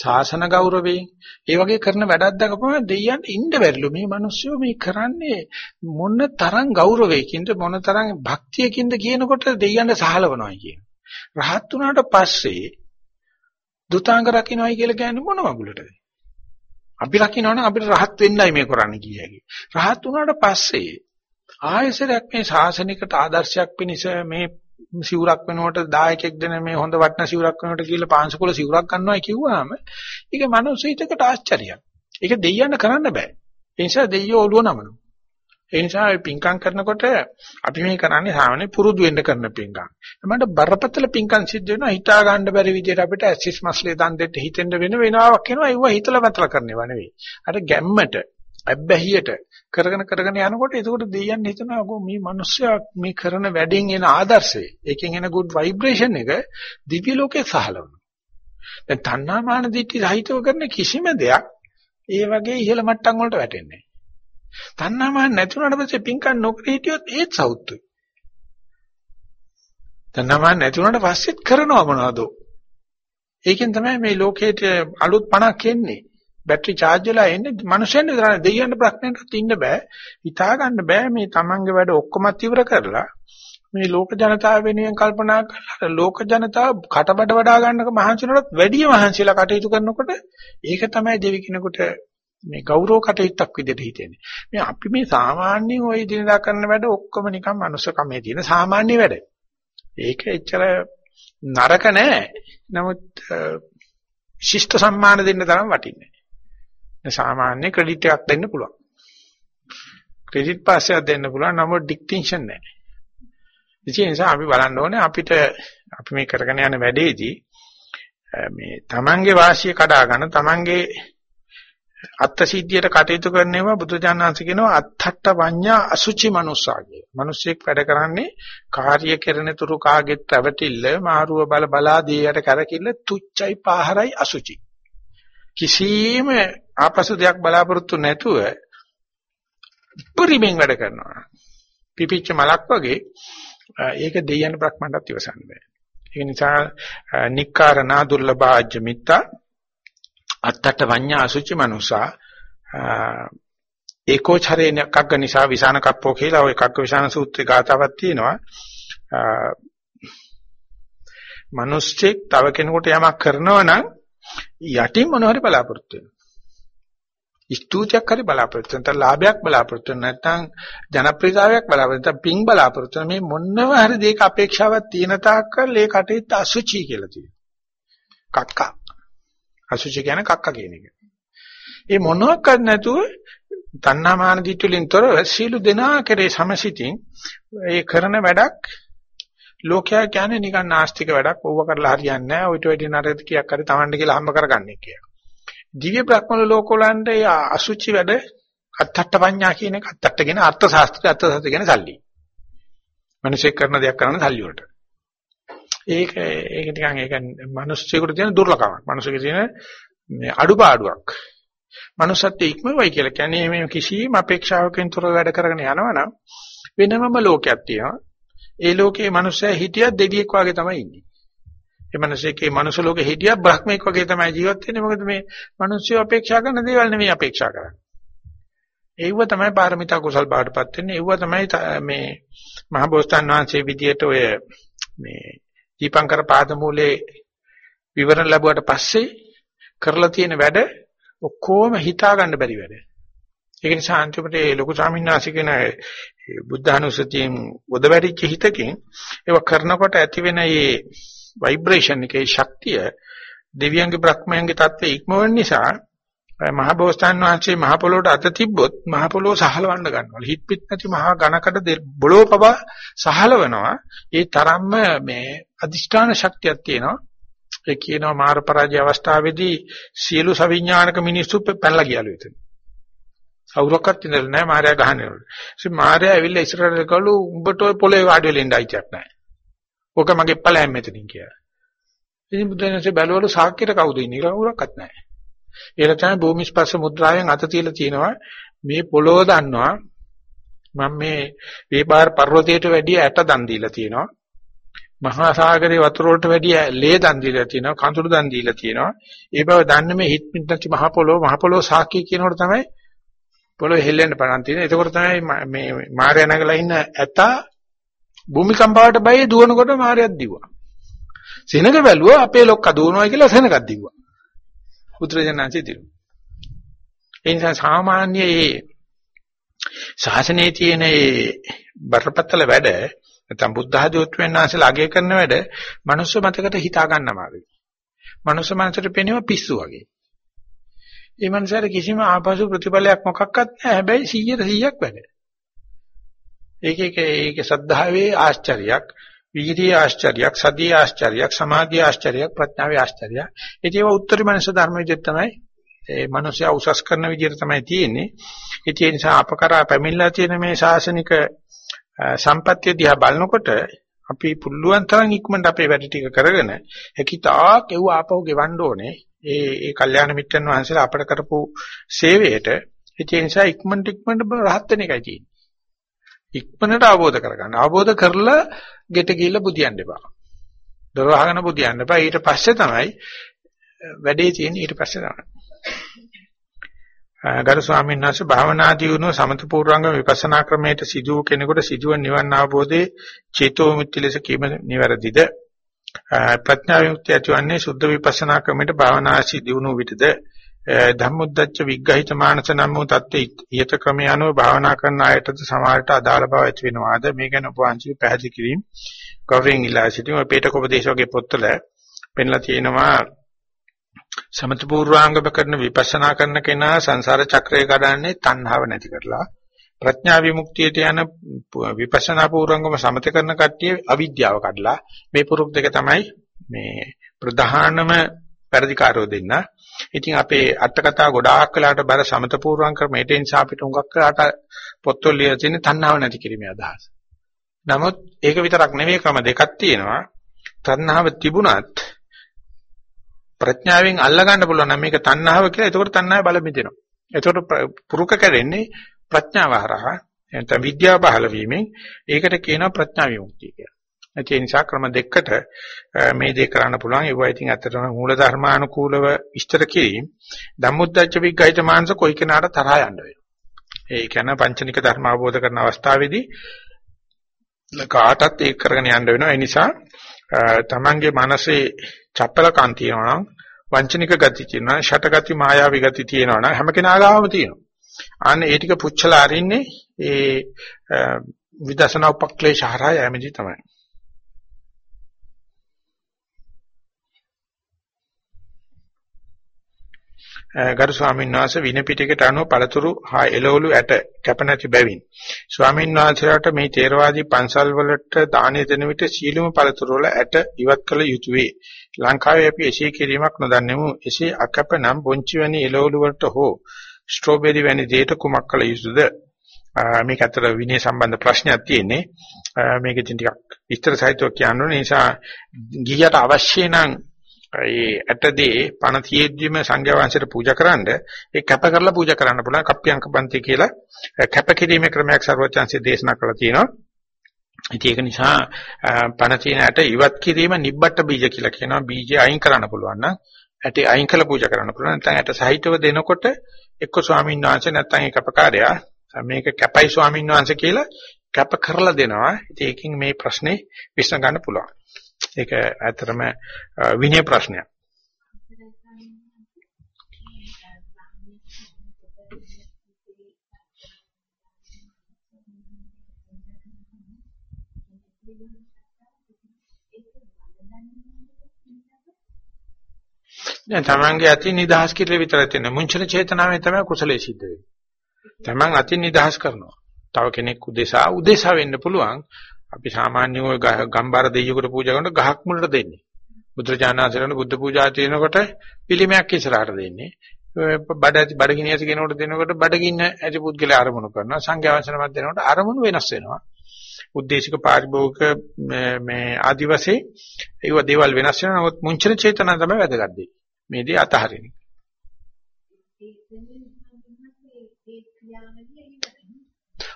ශාසන ගෞරවයෙන් ඒ වගේ කරන වැඩක් දක්වපුවම දෙයයන් ඉන්න බැරිලු මේ මිනිස්සු මේ කරන්නේ මොන තරම් ගෞරවයකින්ද මොන තරම් භක්තියකින්ද කියනකොට දෙයයන්ට සහලවනවා කියන. රහත් වුණාට පස්සේ දුතාංග රකින්නයි කියලා කියන්නේ මොන වගුලටද? අපි රකින්නවනම් අපිට රහත් වෙන්නයි මේ කරන්නේ කියයි. රහත් වුණාට පස්සේ ආයසරයක් මේ ශාසනිකට ආදර්ශයක් පිණිස මේ සිවුරක් වෙනකොට දායකෙක් දෙන මේ හොඳ වටන සිවුරක් වෙනකොට කියලා පාංශකුල සිවුරක් ගන්නවා කිව්වහම ඒක මනුස්ස හිතකට ආශ්චර්යයක්. ඒක දෙයියන්න කරන්න බෑ. ඒ නිසා දෙයියෝ ඔළුව නමනවා. ඒ නිසා මේ පින්කම් කරනකොට අපි මේ කරන්නේ සාමාන්‍ය පුරුදු වෙන්න කරන පින්කම්. එමන්ට බරපතල පින්කම් සිද්ධ වෙනවා හිතා ගන්න බැරි විදිහට අපිට ඇසිස් මස්ලේ දන් දෙන්න හිතෙන්න වෙන වෙනාවක් වෙනවා. ඒව හිතලා මතලා කරන්නේව නෙවෙයි. අර ගැම්මට අබ්බැහියට කරගෙන කරගෙන යනකොට ඒකට දෙයයන් හිතනවා මේ මිනිස්සයා මේ කරන වැඩෙන් එන ආදර්ශය ඒකෙන් එන good vibration එක දිව්‍ය ලෝකේ සහලවනවා. දැන් තණ්හාමාන දිට්ඨි සහිතව කරන කිසිම දෙයක් ඒ වගේ ඉහළ මට්ටම් වලට වැටෙන්නේ නැහැ. තණ්හාමාන නැතුණාට පස්සේ පින්කම් නොකර හිටියොත් ඒත් සෞතුයි. තණ්හාමාන නැතුණාට පස්සෙත් කරනවා මොනවද? ඒකෙන් තමයි මේ ලෝකේට අලුත් 50ක් එන්නේ. බැටරි charge වෙලා එන්නේ මනුෂ්‍යයන් විතරයි දෙයියන්ට ප්‍රශ්නයකට ඉන්න බෑ. හිතා ගන්න බෑ මේ තමන්ගේ වැඩ ඔක්කොම ඉවර කරලා මේ ලෝක ජනතාව වෙනුවෙන් කල්පනා කරලා ලෝක ජනතාව කටබඩ වඩා ගන්නක මහන්සියලට වැඩිය මහන්සියලා කටයුතු කරනකොට ඒක තමයි දෙවි කෙනෙකුට මේ ගෞරව කටයුත්තක් විදිහට හිතෙන්නේ. මේ අපි මේ සාමාන්‍ය ওই දිනදා කරන වැඩ ඔක්කොම නිකන් මනුෂ්‍ය කමේ තියෙන සාමාන්‍ය වැඩ. ඒක එච්චර නරක නෑ. නමුත් ශිෂ්ට සම්මාන දෙන්න තරම් වටින්නේ සාමාන්‍ය ක්‍රෙඩිට් එකක් දෙන්න පුළුවන්. ක්‍රෙඩිට් පාස් එකක් දෙන්න පුළුවන් නමුත් ඩික්ටින්ෂන් නැහැ. ඒ නිසා අපි බලන්න ඕනේ අපිට අපි මේ කරගෙන යන වැඩේදී මේ තමන්ගේ වාසිය කඩා ගන්න තමන්ගේ අත්සිද්ධියට කටයුතු කරනවා බුදුජානනාංශ කියනවා අත්ථට්ඨ වඤ්ඤා අසුචි මනුස්සා කිය. මිනිස්සෙක් වැඩ කරන්නේ කාර්ය කෙරෙන තුරු කාගෙත් රැවටිල්ල මාරුව බල බලා දීයට කරකිල්ල තුච්චයි පාහරයි අසුචි. කිසිම ආපසු දෙයක් බලාපොරොත්තු නැතුව පරිමෙන් වැඩ කරනවා. පිපිච්ච මලක් වගේ ඒක දෙයයන් බ්‍රහ්මණ්ඩත් ඉවසන්න බෑ. ඒ නිසා නික්කාරණා දුර්ලභාජ්‍ය මිත්තා අත්තට වඤ්ඤා අසුචි මනුසා ඒකෝචරේ කග්ග නිසා විසාන කප්පෝ කියලා ওই කග්ග විසාන සූත්‍රේ ගාතාවක් තියෙනවා. මිනිස්සෙක් තව කෙනෙකුට යමක් කරනවා නම් යටින් මොනවාරි බලාපොරොත්තු වෙනවා. ස්තුතියක් හරි බලාපොරොත්තු වෙන නැත්නම් ලාභයක් බලාපොරොත්තු වෙන නැත්නම් ජනප්‍රියතාවයක් බලාපොරොත්තු නැත්නම් පිං බලාපොරොත්තු වෙන මේ මොනව හරි දෙයක අපේක්ෂාවක් තියෙන තාක්කල් ඒ කටේත් අසුචි කියලා තියෙනවා. කක්ක. අසුචි කියන්නේ කක්ක කියන එක. ඒ මොනවත් නැතුව තණ්හාමාන දිට්ඨියෙන් තොරව සීළු දෙනා කරේ සමසිතින් ඒ කරන වැඩක් ලෝකයා කියන්නේ නිකන් නාස්තික වැඩක් ඕව කරලා හරියන්නේ නැහැ. ඔයිට වැඩි නරක කීයක් හරි Tamande කියලා හම්බ කරගන්නේ කියලා. දිව්‍ය බ්‍රහ්මල ලෝකවලන්ට ඒ අසුචි වැඩ අත්තට්ඨ පඤ්ඤා කියන එක අත්තට්ඨ කියන අර්ථ ශාස්ත්‍රය අර්ථ ශාස්ත්‍රය කියන සල්ලි. මිනිසෙක් කරන දෙයක් කරන සල්ලි වලට. ඒක ඒක නිකන් ඒක මිනිස්සුෙකුට තියෙන දුර්ලභකමක්. මිනිස්සුගේ තියෙන මේ අඩුපාඩුවක්. මනුස්සත්වයේ ඉක්මවයි කියලා කියන්නේ මේ කිසිම අපේක්ෂාවකින් තොරව වැඩ කරගෙන යනවනම් වෙනමම ලෝකයක් තියෙනවා. ඒ ලෝකේ මිනිස්සයා හිටියත් දෙවියෙක් වගේ තමයි ඉන්නේ. ඒ මිනිස්සෙකේ මනුස්ස ලෝකෙ හිටියා බ්‍රහ්මෙක් වගේ තමයි ජීවත් වෙන්නේ. මොකද මේ මිනිස්සු අපේක්ෂා කරන දේවල් නෙමෙයි අපේක්ෂා කරන්නේ. ඒව තමයි පාරමිතා කුසල් බාටපත් වෙන්නේ. ඒව තමයි මේ මහබෝසතාන් වහන්සේ විදියට ඔය මේ දීපංකර පාදමූලේ විවරණ ලැබුවට පස්සේ කරලා තියෙන වැඩ ඔක්කොම හිතා ගන්න බැරි වැඩ. ඒක නිසා අන්තිමට ඒ ලොකු ශාමින්නාසි කියන බුද්ධානුස්සතියෙන් උදවැටිච්ච හිතකින් ඒක කරනකොට ඇති වෙන මේ ভাইබ්‍රේෂන් එකේ ශක්තිය දෙවියන්ගේ බ්‍රහ්මයන්ගේ தත්ත්වයේ ඉක්මවන නිසා මහ බෝසතාන් වහන්සේ මහ පොළොවට අත තිබ්බොත් මහ පොළොව සහලවන්න ගන්නවා. හිත පිට නැති මහා ඝනකඩ බොළොව පවා සහලවනවා. ඒ තරම්ම මේ අදිෂ්ඨාන ශක්තියක් තියෙනවා. ඒ කියනවා මාර පරාජය අවස්ථාවේදී සියලු සවිඥානික මිනිස්සු පැනලා ගියලු එතන. කවුරක්වත් ඉඳලා නැහැ මාර්යා ගහන්නේ. ඉතින් මාර්යා ඇවිල්ලා ඉස්සරහට ගලු උඹට ඔය පොළේ වාඩි වෙලා ඉඳ අයිතියක් නැහැ. ඕක මගේ ඵලයන් මෙතනින් කියලා. ඉතින් බුදුන්සේ බැලුවලු සාක්කියට කවුද ඉන්නේ කියලා කවුරක්වත් නැහැ. ඒක තමයි භූමි ස්පර්ශ මුද්‍රාවෙන් අත තියලා තියෙනවා මේ පොළොව දන්නවා මම මේ වේපාර පර්වතයට වැඩිය ඇට දන් දීලා තියෙනවා. මහා සාගරයේ වතුර වලට වැඩිය ලේ දන් දීලා තියෙනවා, කඳුළු දන් දීලා තියෙනවා. ඒ බව දන්නේ මේ හිට මිට්ටි මහ පොළොව මහ පොළොව සාක්කි කියනකොට තමයි පොළොව හෙල්ලෙන්න පටන් තියෙන්නේ. එතකොට තමයි මේ මාර්යා නගලා ඉන්න ඇතා භූමිකම්පාවට බයේ දුවනකොට මාර්යයක් දිව්වා. සෙනඟ බැලුවා අපේ ලොක්කා දුවනවා කියලා සෙනඟක් දිව්වා. උත්‍රාජනාංශي දිව්වා. ඒ නිසා සාමාන්‍ය මේ ශාසනයේ තියෙන මේ බරපතල වැඩ නැත්නම් බුද්ධ ආදී උත්වෙන් ආශලා අගය කරන වැඩ මනුස්ස මතකට හිතා ගන්න අමාරුයි. මනුස්ස මනසට පෙනෙව පිස්සු වගේ. ඒ මනසට කිසිම ආපසු ප්‍රතිඵලයක් මොකක්වත් නැහැ. හැබැයි 100ට 100ක් වැඩ. ඒක ඒක ඒක සද්ධාවේ ආශ්චර්යයක්, විහිදී ආශ්චර්යයක්, සතියේ ආශ්චර්යයක්, සමාධියේ ආශ්චර්යයක්, ප්‍රඥාවේ ආශ්චර්යයක්. ඒක ඒවා උත්තරී මනස ධර්ම විදිහට තමයි ඒ මනුස්සයා උසස් කරන විදිහට තමයි තියෙන්නේ. ඒ නිසා අපකරා පැමිණලා තියෙන මේ ශාසනික සම්පත්‍ය දිහා බලනකොට අපි පුළුවන් තරම් ඉක්මනට අපේ වැඩ ටික කරගෙන හැකිතාක් ඒව ආපහු ගෙවන්න ඕනේ. ඒ ඒ කල්යාණ මිත්‍රන් වහන්සේලා අපට කරපු සේවයට ඒ නිසා ඉක්මනට ඉක්මනට රහත් වෙන එකයි තියෙන්නේ. ඉක්මනට අවබෝධ කරගන්න. අවබෝධ කරලා ගෙට ගිහිල්ලා බුදියන්න එපා. දොර වහගෙන බුදියන්න එපා. ඊට පස්සේ තමයි වැඩේ තියෙන්නේ ඊට පස්සේ තමයි. ගරු ස්වාමීන් වහන්සේ භාවනා දියුණුව සමත පූර්වංග විපස්සනා ක්‍රමයට සිදු කෙනෙකුට සිදුවන නිවන් අවබෝධයේ චේතෝ මුක්ති ලෙස කීම නිවැරදිද ප්‍රඥා විමුක්තිය ඇතිවන්නේ සුද්ධ විපස්සනා ක්‍රමයට භාවනාසි දියුණුව විටද? ධම්මොද්දච්ච විග්‍රහිත මානස නම් වූ தත්ත්වයේ ඊත ක්‍රමය අනුව භාවනා කරන අයටද සමාහයට අදාළ බව ඇති වෙනවාද? මේ ගැන උපවාංශික පැහැදිලි කිරීම ගෞරවයෙන් ඉල්ලා සිටිනවා පේටක උපදේශ වගේ පොත්වල පෙන්ලා තියෙනවා සමත පූර්වාංගම කරන විපස්සනා කරන කෙනා සංසාර චක්‍රය කඩන්නේ තණ්හාව නැති කරලා. ප්‍රඥා විමුක්තියට යන විපස්සනා පූර්වංගම සමත කරන කට්ටිය අවිද්‍යාව කඩලා මේ පුරුක් දෙක තමයි මේ ප්‍රධානම පරිධිකාරෝ දෙන්න. ඉතින් අපේ අටකතා ගොඩාක් වෙලාට බර සමත පූර්වංග ක්‍රමයට නිසා අපිට උඟක් වෙලාට පොත්වල ලියලා තියෙන තණ්හාව නැති කිරීමේ අදහස. නමුත් ඒක විතරක් නෙවෙයි ක්‍රම දෙකක් තියෙනවා. තණ්හාව තිබුණත් ප්‍රඥාවෙන් අල්ලා ගන්න පුළුවන් නම් මේක තණ්හාව කියලා. එතකොට තණ්හාව බල මිදෙනවා. එතකොට පුරුක කැරෙන්නේ ප්‍රඥාව හරහා නැත්නම් විද්‍යාව පහළ වීමෙන් ඒකට කියනවා ප්‍රඥා විමුක්තිය කියලා. ඒ නිසා ක්‍රම දෙකකට මේ දේ කරන්න පුළුවන්. ඒවා ඉතින් ඇත්තටම මූල ධර්මානුකූලව විස්තර කිරීම ධම්මොද්දච්ච විග්ගහිත මානස කොයි කෙනාට තරහා යන්න වෙනවා. ඒ කියන්නේ පංචනික ධර්ම අවබෝධ කරන අවස්ථාවේදී කාටත් ඒක කරගෙන යන්න වෙනවා. ඒ නිසා තමන්ගේ මනසේ චපලකම් තියෙනවා නම් වංචනික ගති තියෙනවා ෂටගති මායාවි ගති තියෙනවා නම් හැම කෙනා ගාවම තියෙනවා. අන්න ඒ ටික පුච්චලා අරින්නේ ඒ විදර්ශනා උපක්ලේශ හරහා යෑමේදී තමයි. ගරු ස්වාමීන් වහන්සේ වින පිටකයට අනුව පළතුරු හා එළවලු ඇට කැප නැති බැවින් ස්වාමීන් වහන්සේලාට මේ තේරවාදී පන්සල් වලට දානය දෙන විට සීලම පළතුරු වල ඇට ඉවත් කළ යුතුය ලංකාවේ අපි එසේ කිරීමක් නොදන්නෙමු එසේ අකැප නම් බොංචි වැනි එළවලු වලට හෝ ස්ට්‍රෝබෙරි වැනි දෙයකට කුමක් කළ යුතුද මේක අතර විනය සම්බන්ධ ප්‍රශ්නයක් තියෙන්නේ මේක ඉතින් ටිකක් විස්තර සහිතව කියන්න ඕන නිසා ගිහියට අවශ්‍ය නම් ඒ ඇටදී පණ තියෙද්දිම සංඝයා වහන්සේට පූජා කරන්න ඒ කැප කරලා පූජා කරන්න පුළුවන් කප්පියංක පන්ති කියලා කැප කිරීමේ ක්‍රමයක් ਸਰවචන්සේ දේශනා කරලා තියෙනවා. ඉතින් ඒක නිසා පණ තියෙන ඇට ඉවත් කිරීම නිබ්බට බීජ කියලා කියනවා. බීජය අයින් කරන්න පුළුවන් නම් ඇටේ අයින් කළ පූජා කරන්න පුළුවන්. නැත්නම් ඇට සහිතව දෙනකොට එක්ක ස්වාමීන් වහන්සේ නැත්නම් ඒ කැපකාරයා මේක කැපයි ස්වාමීන් වහන්සේ කියලා කැප කරලා දෙනවා. ඉතින් ඒකෙන් මේ ප්‍රශ්නේ විසඳ ගන්න පුළුවන්. ඒක ඇත්තටම විනය ප්‍රශ්නයක්. දැන් තමන්ගේ අතින් නිදහස් කිරීම විතරයි තියෙන්නේ. මුංචන චේතනාවෙන් තමයි කුසලයේ සිද්ධ වෙන්නේ. තමන් අතින් නිදහස් කරනවා. තව කෙනෙක් උදෙසා උදෙසා වෙන්න පුළුවන්. අපි සාමාන්‍යව ගම්බාර දෙයියෙකුට පූජා කරනකොට ගහක් මුලට දෙන්නේ. බුදුරජාණන්සේරණ බුද්ධ පූජා තියෙනකොට පිළිමයක් ඉස්සරහට දෙන්නේ. බඩ ඇති බඩගිනි ඇති කෙනෙකුට දෙනකොට බඩගින්න ඇති පුද්ගලයා අරමුණු කරනවා. සංඝයා වහන්සේනමත් දෙනකොට අරමුණු වෙනස් වෙනවා. උද්දේශික පාරිභෝගික මේ ආදි වශයෙන් ඒව දේවල් වෙනස් වෙනවා. නමුත් මුංචන චේතනා තමයි වැදගත් දෙය. මේ දේ අතහරින්න.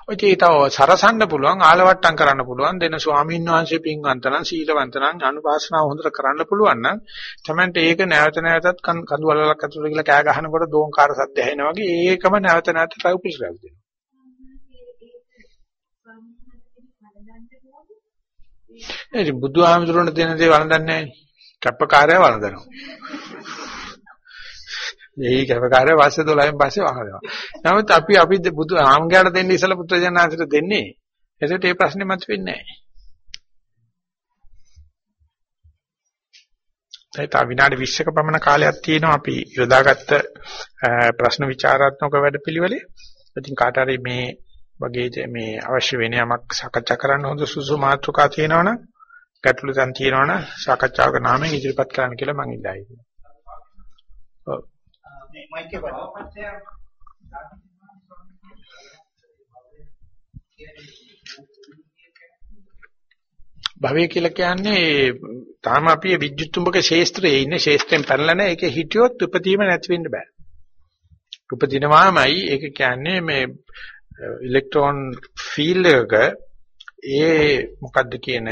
ඔය තව සරසන්න පුළුවන් ආලවට්ටම් කරන්න පුළුවන් දෙන ස්වාමීන් වහන්සේ පින්වන්ත නම් සීලවන්ත නම් අනුපාසනාව හොඳට කරන්න පුළුවන් නම් තමන්ට ඒක නැවත නැවතත් කඳු වලලක් අතුල කියලා කෑ ගහනකොට දෝංකාර සද්ද ඇහෙනා වගේ ඒකම නැවත නැවත ට්‍රයි පිළිසරක් දෙනවා. ඒ බුදුහාමුදුරණ දෙන දේ වළඳන්නේ නැහැ. කැපකාරය වළඳනවා. ඒ කැපකාරය වාස්සේ 12න් පස්සේ වහනවා. නමුත් අපි අපි බුදු ආම්ගයට දෙන්න ඉස්සලා පුත්‍රජනනාන්සට දෙන්නේ. ඒකට ඒ ප්‍රශ්නේ මතුවෙන්නේ නැහැ. ඒත් විනාඩි 20ක පමණ කාලයක් තියෙනවා අපි යොදාගත්ත ප්‍රශ්න විචාරාත්මක වැඩපිළිවෙලේ. ඉතින් කාට හරි මේ වගේ මේ අවශ්‍ය වෙන යමක් සාකච්ඡා කරන්න හොඳ සුසු මාතෘකා තියෙනවනම් ගැටළු දැන් තියෙනවනම් සාකච්ඡාවක නාමයෙන් ඉදිරිපත් කරන්න කියලා මම ඉල්ලා හිටිනවා. ඔව්. මේ මයික් එක බලපත්තේ භවය කියලා කියන්නේ තාම අපි විද්‍යුත් චුම්බක ශේස්ත්‍රයේ ඉන්නේ ශේස්ත්‍රයෙන් පැනලා නැහැ ඒකේ හිටියොත් උපදීම නැති වෙන්න බෑ. උපදිනවාමයි ඒක කියන්නේ මේ uh, ඉලෙක්ට්‍රෝන ෆීල්ඩ් එක ඒ මොකද්ද කියන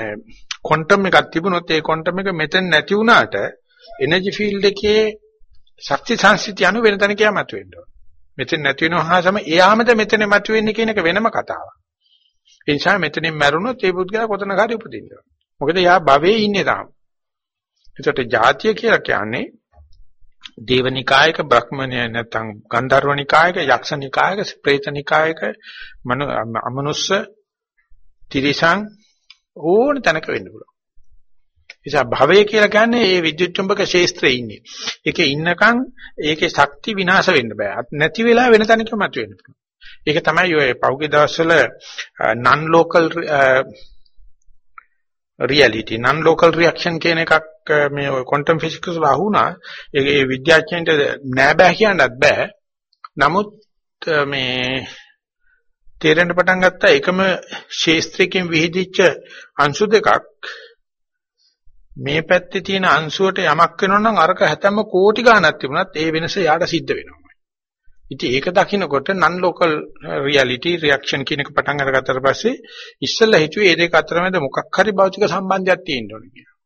ක්වොන්ටම් එකක් තිබුණොත් ඒ ක්වොන්ටම් එක මෙතන නැති වුණාට එනර්ජි ෆීල්ඩ් එකේ ශක්ති සංසිතිය අනු වෙන තැනක යමත් වෙන්න ඕන. මෙතන නැති වෙනවා හා සම එයාමද මෙතන මතුවෙන්නේ කියන එක වෙනම කතාවක්. ඒ නිසා මෙතනින් මැරුණොත් ඒ පුද්ගලයා කොතනක හරි උපදින්න ඕන. මොකද එයා භවයේ ඉන්නේ තාම. ඒකට ජාතිය කියලා කියන්නේ දේවනිකායක බ්‍රහ්මණය නැත්නම් ගන්ධර්වනිකායක යක්ෂනිකායක ප්‍රේතනිකායක අමනුස්ස තිරිසන් ඕන තැනක වෙන්න පුළුවන්. නිසා භවය කියලා කියන්නේ මේ විද්‍යුත් චුම්බක ශේස්ත්‍රයේ ඉන්නේ. ඒකේ ඉන්නකම් ඒකේ ශක්ති විනාශ වෙන්න බෑ. නැති වෙලා වෙන තැනක මත වෙන්න පුළුවන්. ඒක තමයි ඔය පෞගේ දවස්වල non local reality non local reaction කියන එකක් මේ ඔය quantum physics වල අහුණා. ඒකේ විද්‍යාඥයන්ට නෑ බෑ කියන්නත් බෑ. නමුත් මේ තේරෙන්න පටන් ගත්තා එකම ශේස්ත්‍රයෙන් විහිදිච්ච අංශු දෙකක් මේ පැත්තේ තියෙන අංශුවට යමක් වෙනවා නම් අරක හැතැම්ම කෝටි ගණනක් තිබුණත් ඒ වෙනස යාට සිද්ධ වෙනවා. ඉතින් ඒක දකින්නකොට non local reality reaction කියන එක පටන් අරගත්තට පස්සේ ඉස්සෙල්ලා හිතුවේ මේ දෙක අතර මැද මොකක් හරි භෞතික සම්බන්ධයක් තියෙන්න ඕනේ කියලා.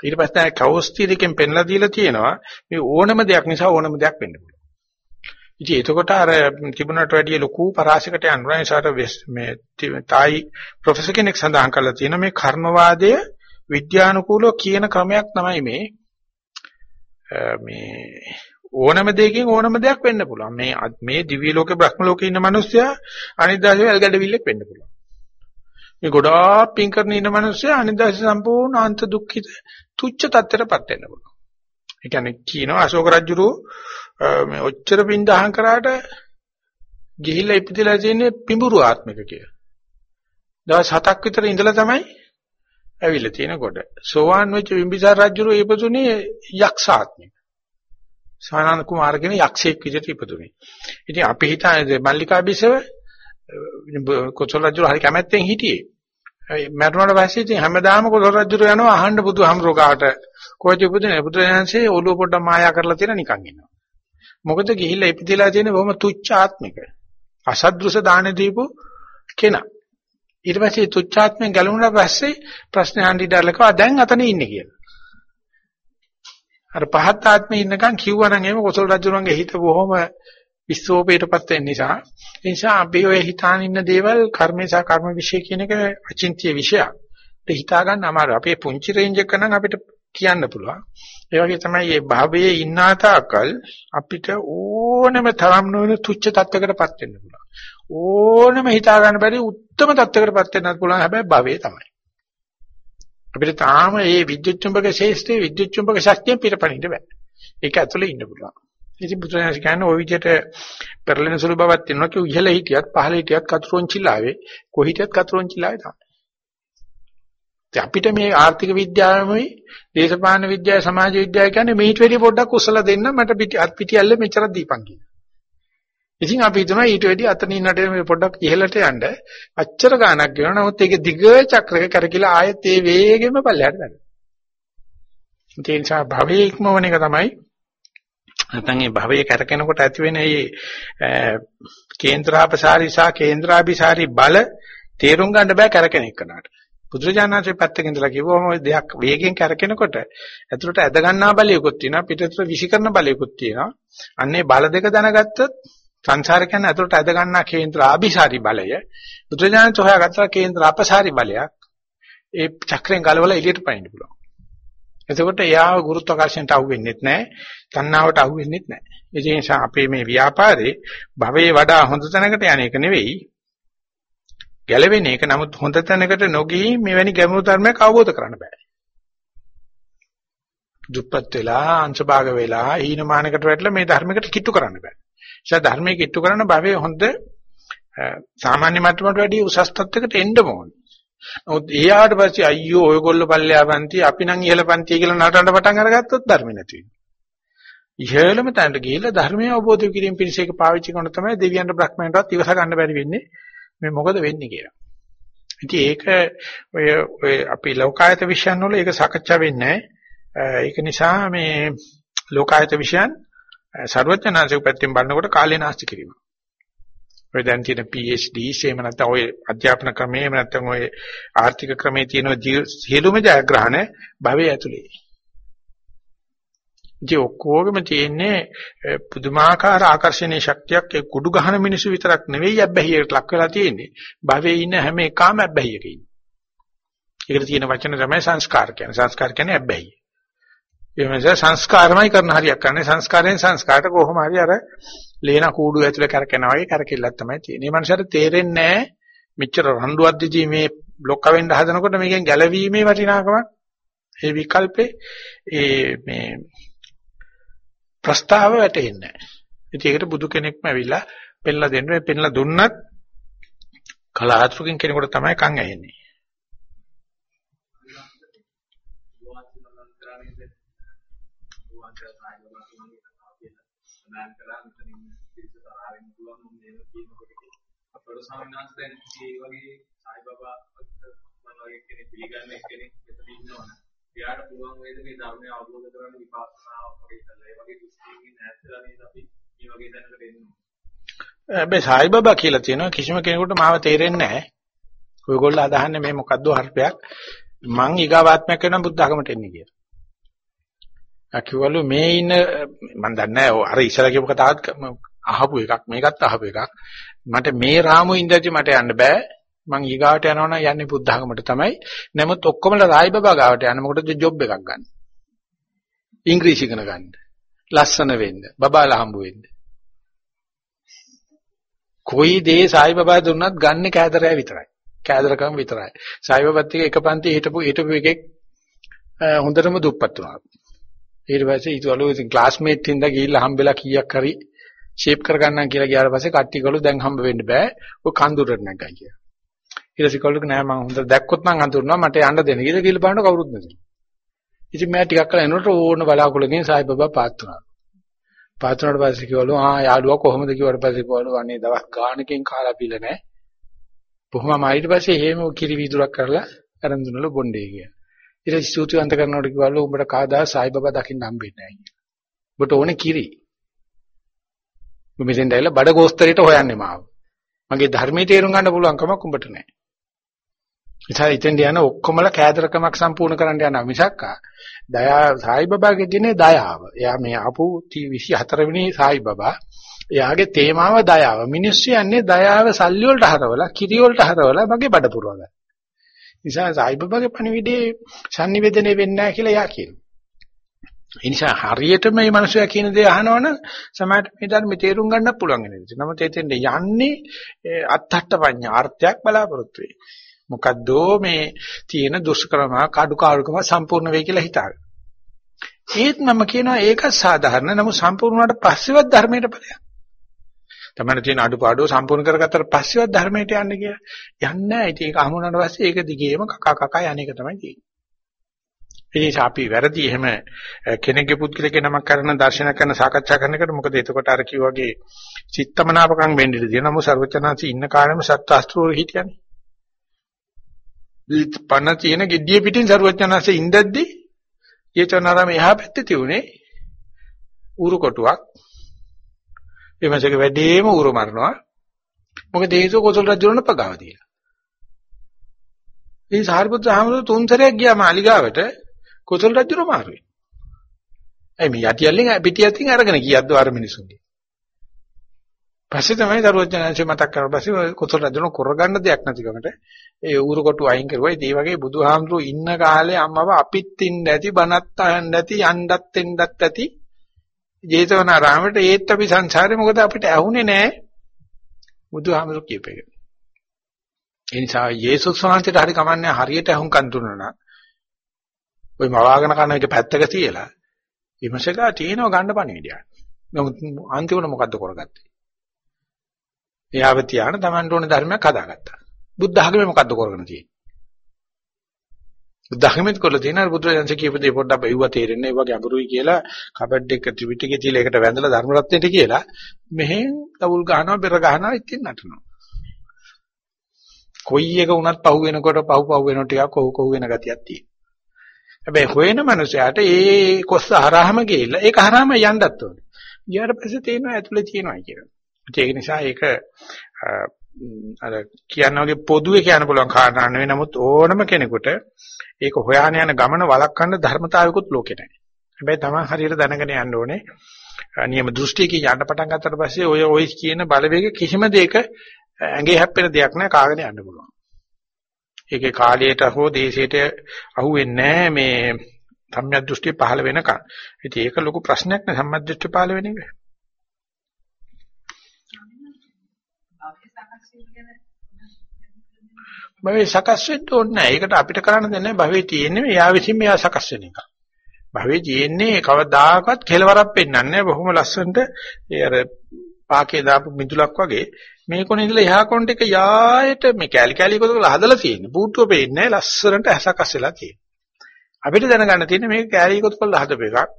ඊට පස්සේ කවුස්ටි දෙකෙන් පෙන්ලා දීලා තියෙනවා මේ ඕනම දෙයක් නිසා ඕනම දෙයක් වෙන්න පුළුවන්. ඉතින් එතකොට අර තිබුණට වැඩිය ලොකු පරාසයකට යනවා ඒසාර මේ තායි ප්‍රොෆෙසර් කෙනෙක් සඳහන් කරලා තියෙන මේ කර්මවාදය විද්‍යානුකූලව කියන ක්‍රමයක් තමයි මේ මේ ඕනම දෙයකින් ඕනම දෙයක් වෙන්න පුළුවන්. මේ මේ දිව්‍ය ලෝකේ බ්‍රහ්ම ලෝකේ ඉන්න මිනිස්සයා අනිද්දාසේ වැල්ගඩවිල්ලෙක් වෙන්න පුළුවන්. මේ ගොඩාක් පින් කරන ඉන්න මිනිස්සයා අනිද්දාසේ සම්පූර්ණ අන්ත දුක්ඛිත තුච්ච තත්ත්වයටපත් වෙන්න පුළුවන්. ඒ කියන්නේ කියනවා අශෝක රජුරෝ මේ ඔච්චර පින් දහම් කරාට ගිහිල්ලා ඉපදිලා තියෙන්නේ පිඹුරු ආත්මික කියලා. දවස් 7ක් විතර ඉඳලා තමයි ඇවිල්ලා තියෙන කොට. සෝවාන් වෙච්ච බිම්බිසාර රජුරෝ ඉපදුනේ යක්ෂ ආත්මික. සානන්ද කුමාර කියන යක්ෂයෙක් විදිහට ඉපදුනේ. ඉතින් අපි හිතන්නේ මල්ලිකා බිසව කොසල් රජු හරි කැමැත්තෙන් හිටියේ. මරුණාට පස්සේ ඉතින් හැමදාම කොසල් රජු යනවා අහන්න බුදුහාමුදුරෝ කාට කොහෙද ඉපදුනේ බුදුරජාණන්සේ ඔළුව පොඩ්ඩක් මායා කරලා තියෙන නිකන් ඉන්නවා. මොකද ගිහිල්ලා ඉපදිලා තියෙන බොහොම තුච්ච ආත්මික. අසද්දෘස දාන දීපු කෙනා. ඊට පස්සේ තුච්චාත්මෙන් ගැලවුණා පස්සේ ප්‍රශ්න අහන්න ඉඩරලකවා දැන් අතන ඉන්නේ කියලා. අර පහත් ආත්මේ ඉන්නකන් කිව්වනම් එහෙම කොසල් රජුරන්ගේ හිත බොහොම විශ්වෝපේටපත් වෙන නිසා ඒ නිසා අපි ඔය හිතාන ඉන්න දේවල් කර්මේසා කර්ම විශ්ය කියන එක අචින්තිය විෂයක්. ඒක හිතා ගන්න අමාරුයි. අපේ පුංචි රේන්ජ් එක නම් අපිට කියන්න පුළුවන්. ඒ වගේ තමයි මේ භවයේ ඉන්නා තාකල් අපිට ඕනම තරම් නොවන තුච්ච තත්වයකටපත් වෙන්න පුළුවන්. ඕනම හිතා ගන්න බැරි උත්තරම තත්වයකටපත් වෙන්නත් පුළුවන් හැබැයි භවයේ තමයි. අපිට තාම මේ විද්‍යුත් චුම්බක ශේෂ්ත්‍රයේ විද්‍යුත් චුම්බක ශක්තිය පිරපණින්න බෑ. ඒක ඇතුලේ ඉන්න පුළුවන්. ඉතින් බුදුරජාණන් කියන්නේ ওই විදිහට පෙරලෙන සුළු බවක් තියෙනවා කිව්ව ඉහළ හිටියත් පහළ හිටියත් කතරොන්චිලාවේ කොහි හිටියත් කතරොන්චිලාවේ තමයි. අපිට මේ ආර්ථික විද්‍යාවමයි දේශපාලන විද්‍යාව සමාජ විද්‍යාව කියන්නේ මේට වැඩි පොඩ්ඩක් උසලා දෙන්න මට පිටි අත් පිටියල්ල මෙච්චරක් දීපන් කියලා. ඉතින් අපි හිතනවා ඊට වැඩි අතන ඉන්නට මේ පොඩ්ඩක් ඉහළට යන්න අච්චර ගාණක් ගෙවනවා. නමුත් ඒක දිග චක්‍රයක කරකිලා ආයෙත් ඒ වේගෙම පල්ලෙහාට යනවා. ඒ නිසා භවයේ ඉක්මවන එක තමයි නැත්නම් මේ භවයේ කරකිනකොට ඇති වෙන මේ කේන්ද්‍රාපසාරී සහ කේන්ද්‍රාභිසාරී බල තේරුම් ගන්න බෑ කරකින එකනට. බුදුරජාණන්සේ පැත්තකින් ඉඳලා කිව්වම ওই දෙයක් වේගෙන් කරකිනකොට ඇතුළට ඇද ගන්නා බලයකුත් තියෙනවා පිටතට විසිකරන බලයකුත් තියෙනවා. අන්නේ බල දෙක දැනගත්තොත් සංසාර කියන්නේ ඇතුළට ඇද ගන්නා කේන්ද්‍ර ආභිසාරි බලය බුදුරජාණන් හොයාගත්තා කේන්ද්‍ර අපසාරි බලයක් ඒ චක්‍රයෙන් ගලවලා එළියට පනින්න පුළුවන්. එතකොට එයාව ගුරුත්වාකර්ෂණයට අහු වෙන්නෙත් නැහැ, තණ්හාවට අහු වෙන්නෙත් නැහැ. ඒ නිසා අපේ මේ ව්‍යාපාරේ භවයේ වඩා හොඳ තැනකට යන එක නෙවෙයි ගැලවෙන එක. නමුත් හොඳ තැනකට නොගී මෙවැනි ගැඹුරු ධර්මයක් අවබෝධ කරන්න බෑ. දුප්පත් වෙලා අංශභාග වෙලා ඊනමානකට වැටලා මේ ධර්මයකට කිට්ටු කරන්න බෑ. නිසා ධර්මයේ කිට්ටු කරන භවයේ හොඳ සාමාන්‍ය මට්ටමට වැඩිය උසස් තත්යකට එන්න ඕනේ. නමුත් ඒ ආවට පස්සේ අයියෝ ඔයගොල්ලෝ පල්ලෙහා පන්ති අපි නම් ඉහළ පන්ති කියලා නටන්න පටන් අරගත්තොත් ධර්ම නැති වෙනවා. ඉහළම තැනට ගිහිල්ලා ධර්මය අවබෝධ කිරීම පිණිස ඒක පාවිච්චි කරන තමයි දෙවියන්ට බ්‍රහ්මයන්ටවත් ඉවස ගන්න බැරි වෙන්නේ මේ මොකද වෙන්නේ කියලා. ඉතින් ඒක ඔය ඔය අපි ලෝකායත විශ්යන් වල ඒක සාකච්ඡා වෙන්නේ ඒක නිසා මේ ලෝකායත විශ්යන් ਸਰවඥාන්සේ පැත්තෙන් බලනකොට කාලේ නාස්ති කිරීම. ඔය දැන් තියෙන PhD එහෙම නැත්නම් ඔය අධ්‍යාපන ක්‍රමයේ එහෙම නැත්නම් ඔය ආර්ථික ක්‍රමයේ තියෙන සියලුම ජයග්‍රහණ භවයේ ඇතුලේ. ඒ ඔක්කොගෙම තියෙන්නේ පුදුමාකාර ආකර්ෂණීය ශක්තියක් ඒ කුඩු ගහන මිනිස්සු විතරක් නෙවෙයි අබ්බැහියට ලක් වෙලා තියෙන්නේ. භවයේ ඉන්න හැම එකම අබ්බැහියක ඉන්නේ. ඒකට තියෙන වචන තමයි සංස්කාර කියන්නේ. සංස්කාර කියන්නේ අබ්බැහිය. ඒ නිසා සංස්කාරමයි කරන හරියක් කරන්නේ සංස්කාරයෙන් සංස්කාරට කොහොම හරි අර ලේන කූඩු ඇතුලේ කරකිනවා වගේ කරකිල්ලක් තමයි තියෙන්නේ. මේ මනුස්සයාට තේරෙන්නේ නැහැ මෙච්චර රණ්ඩුවක් දිදී මේ ලොක්ක වෙන්න හදනකොට මේකෙන් ගැලවීමේ වටිනාකම ඒ විකල්පේ ඒ මේ ප්‍රස්තාව වැටෙන්නේ නැහැ. ඉතින් ඒකට බුදු කෙනෙක්ම ඇවිල්ලා පෙන්ලා දෙන්න මේ පෙන්ලා දුන්නත් කලාතුරකින් කෙනෙකුට තමයි කන් ඇහෙන්නේ. අපේ සාමාන්‍යයෙන් දැන් මේ වගේ සායි බබා මම වගේ කෙනෙක් පිළිගන්න කෙනෙක් මෙතන ඉන්නවනේ. එයාට පුළුවන් වේද මේ ධර්මය අවබෝධ කරගන්න විපස්සනාව වගේ කරලා ඒ වගේ දෘෂ්ටියකින් ඈත්ලා නේද අපි මේ වගේ දැනකට එන්නේ. හැබැයි සායි බබා කියලා තියෙනවා කිසිම කෙනෙකුට මාව තේරෙන්නේ නැහැ. ඔයගොල්ලෝ අදහන්නේ මේ මොකද්ද හර්පයක් මං ඊගාවාත්මයක් වෙන බුද්ධ ධර්මයට එන්නේ කියලා. අකිවලු මේ ඉන්න මම දන්නේ නැහැ අර ඉස්සලා කියපු කතාවත් අහපු එකක් මේකත් අහපු එකක් මට මේ රාමුවේ ඉඳදී මට යන්න බෑ මං ඊගාවට යනවනම් යන්නේ බුද්ධඝමයට තමයි. නමුත් ඔක්කොමලා රායි බබා ගාවට යන්න මොකටද ජොබ් එකක් ගන්න? ඉංග්‍රීසි ඉගෙන ගන්න. ලස්සන වෙන්න. බබාලා හම්බ වෙන්න. කොයි දේ සායි බබා දුන්නත් ගන්න කෑදරය විතරයි. කෑදරකම විතරයි. සායි බබාත් එක්ක එක පන්ති හිටපු හිටපු එකෙක් හොඳටම දුප්පත් වුණා. ඊට පස්සේ ඊටවලු ඉතින් ක්ලාස්මේට් හින්දා ගිහිල්ලා හම්බෙලා කීයක් හරි ෂේප් කරගන්නම් කියලා ගියාට පස්සේ කට්ටිය කළු දැන් හම්බ වෙන්න බෑ. ඔය කඳුරට නැගගයි කියලා. ඊට පස්සේ කළු නෑ මම හොඳට දැක්කොත් මං අඳුරනවා මට යන්න දෙන්න කියලා කියලා බලන්න කවුරුත් නැති. ඉතින් මම ටිකක් කළා එනකොට ඕන බලාකුලකින් සායි බබා පාත් වුණා. පාත් වුණාට පස්සේ කිව්වලු ආ යාළුවා කොහොමද කිව්වට පස්සේ කිව්වලු අනේ දවස් ගානකින් කාලා පිළ නෑ. බොහොම ඊට පස්සේ එහෙම කිරි වීදුරක් කරලා අරන් දුන්නලු බොණ්ඩේ කියලා. ඊට පස්සේ ස්තුතිවන්ත කරනකොට කිව්වලු උඹට කාදා සායි බබා දකින්න හම්බෙන්නේ නෑ කියලා. ඔබට ඕනේ කිරි. මෙතෙන් දැයිලා බඩ ගෝස්තරයට හොයන්නේ මාව. මගේ ධර්මයේ තේරුම් ගන්න පුළුවන් කමක් උඹට නැහැ. ඉතින් ඉතින් යන ඔක්කොමලා කෑදරකමක් සම්පූර්ණ කරන්න යනවා මිසක් දයා සායි බබාගේ දිනේ දයාව. එයා මේ ආපු 24 වෙනි සායි බබා. එයාගේ තේමාව දයාව. මිනිස්සු යන්නේ දයාව සල්ලි වලට හරවලා, කිරි වලට හරවලා මගේ බඩ පුරව ගන්න. නිසා සායි බබාගේ පණිවිඩේ sannivedane වෙන්නේ නැහැ කියලා එයා කියනවා. ඒ නිසා හරියටම මේ මිනිසයා කියන දේ අහනවනම් සමහරට මේ ධර්ම තේරුම් ගන්න පුළුවන් වෙනවා. නමුත් එතෙන්ද යන්නේ අත්තට්ට පඤ්ඤාර්ථයක් බලාපොරොත්තු වෙයි. මොකද්ද මේ තියෙන දුෂ්කරම කඩුකාරුකම සම්පූර්ණ වෙයි කියලා හිතාගෙන. ඒත් මම කියනවා ඒක සාධාරණ නමුත් සම්පූර්ණ වුණාට පස්සෙවත් ධර්මයට ඵලයක්. තමන්න තියෙන අඩුපාඩු සම්පූර්ණ කරගත්තට පස්සෙවත් ධර්මයට යන්නේ කියලා. යන්නේ නැහැ. ඉතින් ඒක හමුනට පස්සේ ඒක දිගේම කකා කකා යන්නේක තමයි තියෙන්නේ. ඉතින් අපි වැරදි එහෙම කෙනෙක්ගේ පුද්ගල කෙනමක් කරන දර්ශන කරන සාකච්ඡා කරනකට මොකද එතකොට අර කිව්වාගේ චිත්තමනාපකම් වෙන්න ඉඩ තියෙනවා. නමුත් ਸਰවචනාසි ඉන්න කාලෙම සත්‍යාස්ත්‍රෝර හිටියනේ. පණ තියෙන gediye පිටින් සරුවචනanse ඉඳද්දී ජේතවනාරාම එහා පැත්තේ තිබුණේ ඌරු කොටුවක්. එමසක වැඩිම ඌරු මරනවා. මොකද හේතුව කොසල් රජුරණ පගාව තියලා. මේ සාරිපුත්‍ර හාමුදුරුවෝ තුන්තරයක් ගියා මාලිගාවට කොසල් රජුර මාරුවේ. ඇයි මේ යටියල්ලෙන් පිටියත්ින් අරගෙන ගියද්ද අර මිනිසුන්ගේ. පස්සේ තමයි දරුවචනංශය මතක් කරලා පස්සේ කොසල් රජුන කරගන්න දෙයක් නැතිකමට ඒ ඌරු කොටු අයින් කරුවා. ඒ වගේ බුදුහාමුදුරුවෝ ඉන්න කාලේ අම්මව අපිත් ඉන්න ඇති බණත් අහන්න ඇති යන්නත් එන්නත් ඇති ජේතවනාරාමයට ඒත් අපි සංසාරේ මොකද අපිට ඇහුනේ නැහැ බුදුහාමුදුරුවෝ කියපේක. ඒ නිසා යේසුස් වහන්සේට හරි කමන්නේ හරියට අහුම්කන් දුන්නා නම් ওই මවාගෙන කන එක පැත්තක තියලා විමසලා තියෙනව ගන්න පණිවිඩයක්. නමුත් අන්තිමට මොකද්ද කරගත්තේ? එයාව තියාන Tamanට ඕන ධර්මයක් හදාගත්තා. බුද්ධ ධර්මයේ මොකද්ද කරගෙන තියෙන්නේ? බුද්ධ ධර්මෙත් කරලා තියෙන අර බුදුරජාණන් කියපු දේ පොඩ්ඩක් බැලුවා තේරෙන්නේ ඒ වගේ අඟුරුයි කියලා කබඩ් එක ත්‍රිපිටකේ තියලා ඒකට වැඳලා ධර්ම රත්නෙට කියලා මෙහෙන් තවුල් ගහනවා බෙර ගහනවා ඉතින් නටනවා. කොයි එක වුණත් පහු වෙනකොට පහු පහු වෙනකොට ටිකක් කොහො කොහො වෙන ගතියක් තියෙනවා. හැබැයි හොයන මනුස්සයාට ඒ කොස්ස හරහාම ගිහිල්ලා ඒක හරහාම යන්නත් ඕනේ. ගියාට පස්සේ තේරෙනවා ඇතුලේ තියෙනවා කියලා. ඒක නිසා ඒක අර කියන වගේ පොදුවේ කියන්න පුළුවන් කාරණා නෙවෙයි නමුත් ඕනම කෙනෙකුට ඒක හොයාගෙන යන ගමන වළක්වන්න ධර්මතාවයකුත් ලෝකේ නැහැ. හැබැයි තමන් හරියට දැනගෙන යන්න ඕනේ. නියම දෘෂ්ටියකින් යන්න පටන් ගත්තට පස්සේ ඔය ඔය කියන බලවේග කිසිම දෙයක ඇඟේ හැප්පෙන දෙයක් නැහැ කාගෙන යන්න පුළුවන්. ඒකේ කාලයට හෝ දේශයට අහු වෙන්නේ නැහැ මේ සම්‍යක් දෘෂ්ටි පහළ වෙනකන්. ඉතින් ඒක ලොකු ප්‍රශ්නයක් නේ සම්‍යක් දෘෂ්ටි පහළ වෙන එක. භවයේ සකස් වෙන්න ඕනේ නැහැ. ඒකට අපිට කරන්න දෙන්නේ භවයේ තියෙන්නේ එයා විසින් මෙයා සකස් වෙන එක. භවයේ තියෙන්නේ කවදාකවත් කෙලවරක් පෙන්වන්නේ නැහැ. බොහොම ලස්සනට ඒ අර පාකේ දාපු මිදුලක් වගේ මේ කොනේ ඉඳලා එහා කොනට එක යායට මේ කැලි කැලි කොටවල හදලා තියෙන්නේ. බූට්ටුව පෙන්නේ ලස්සනට හැසකස් වෙලා තියෙන්නේ. අපිට දැනගන්න තියෙන්නේ මේක කැලි කොටවල හදපු එකක්.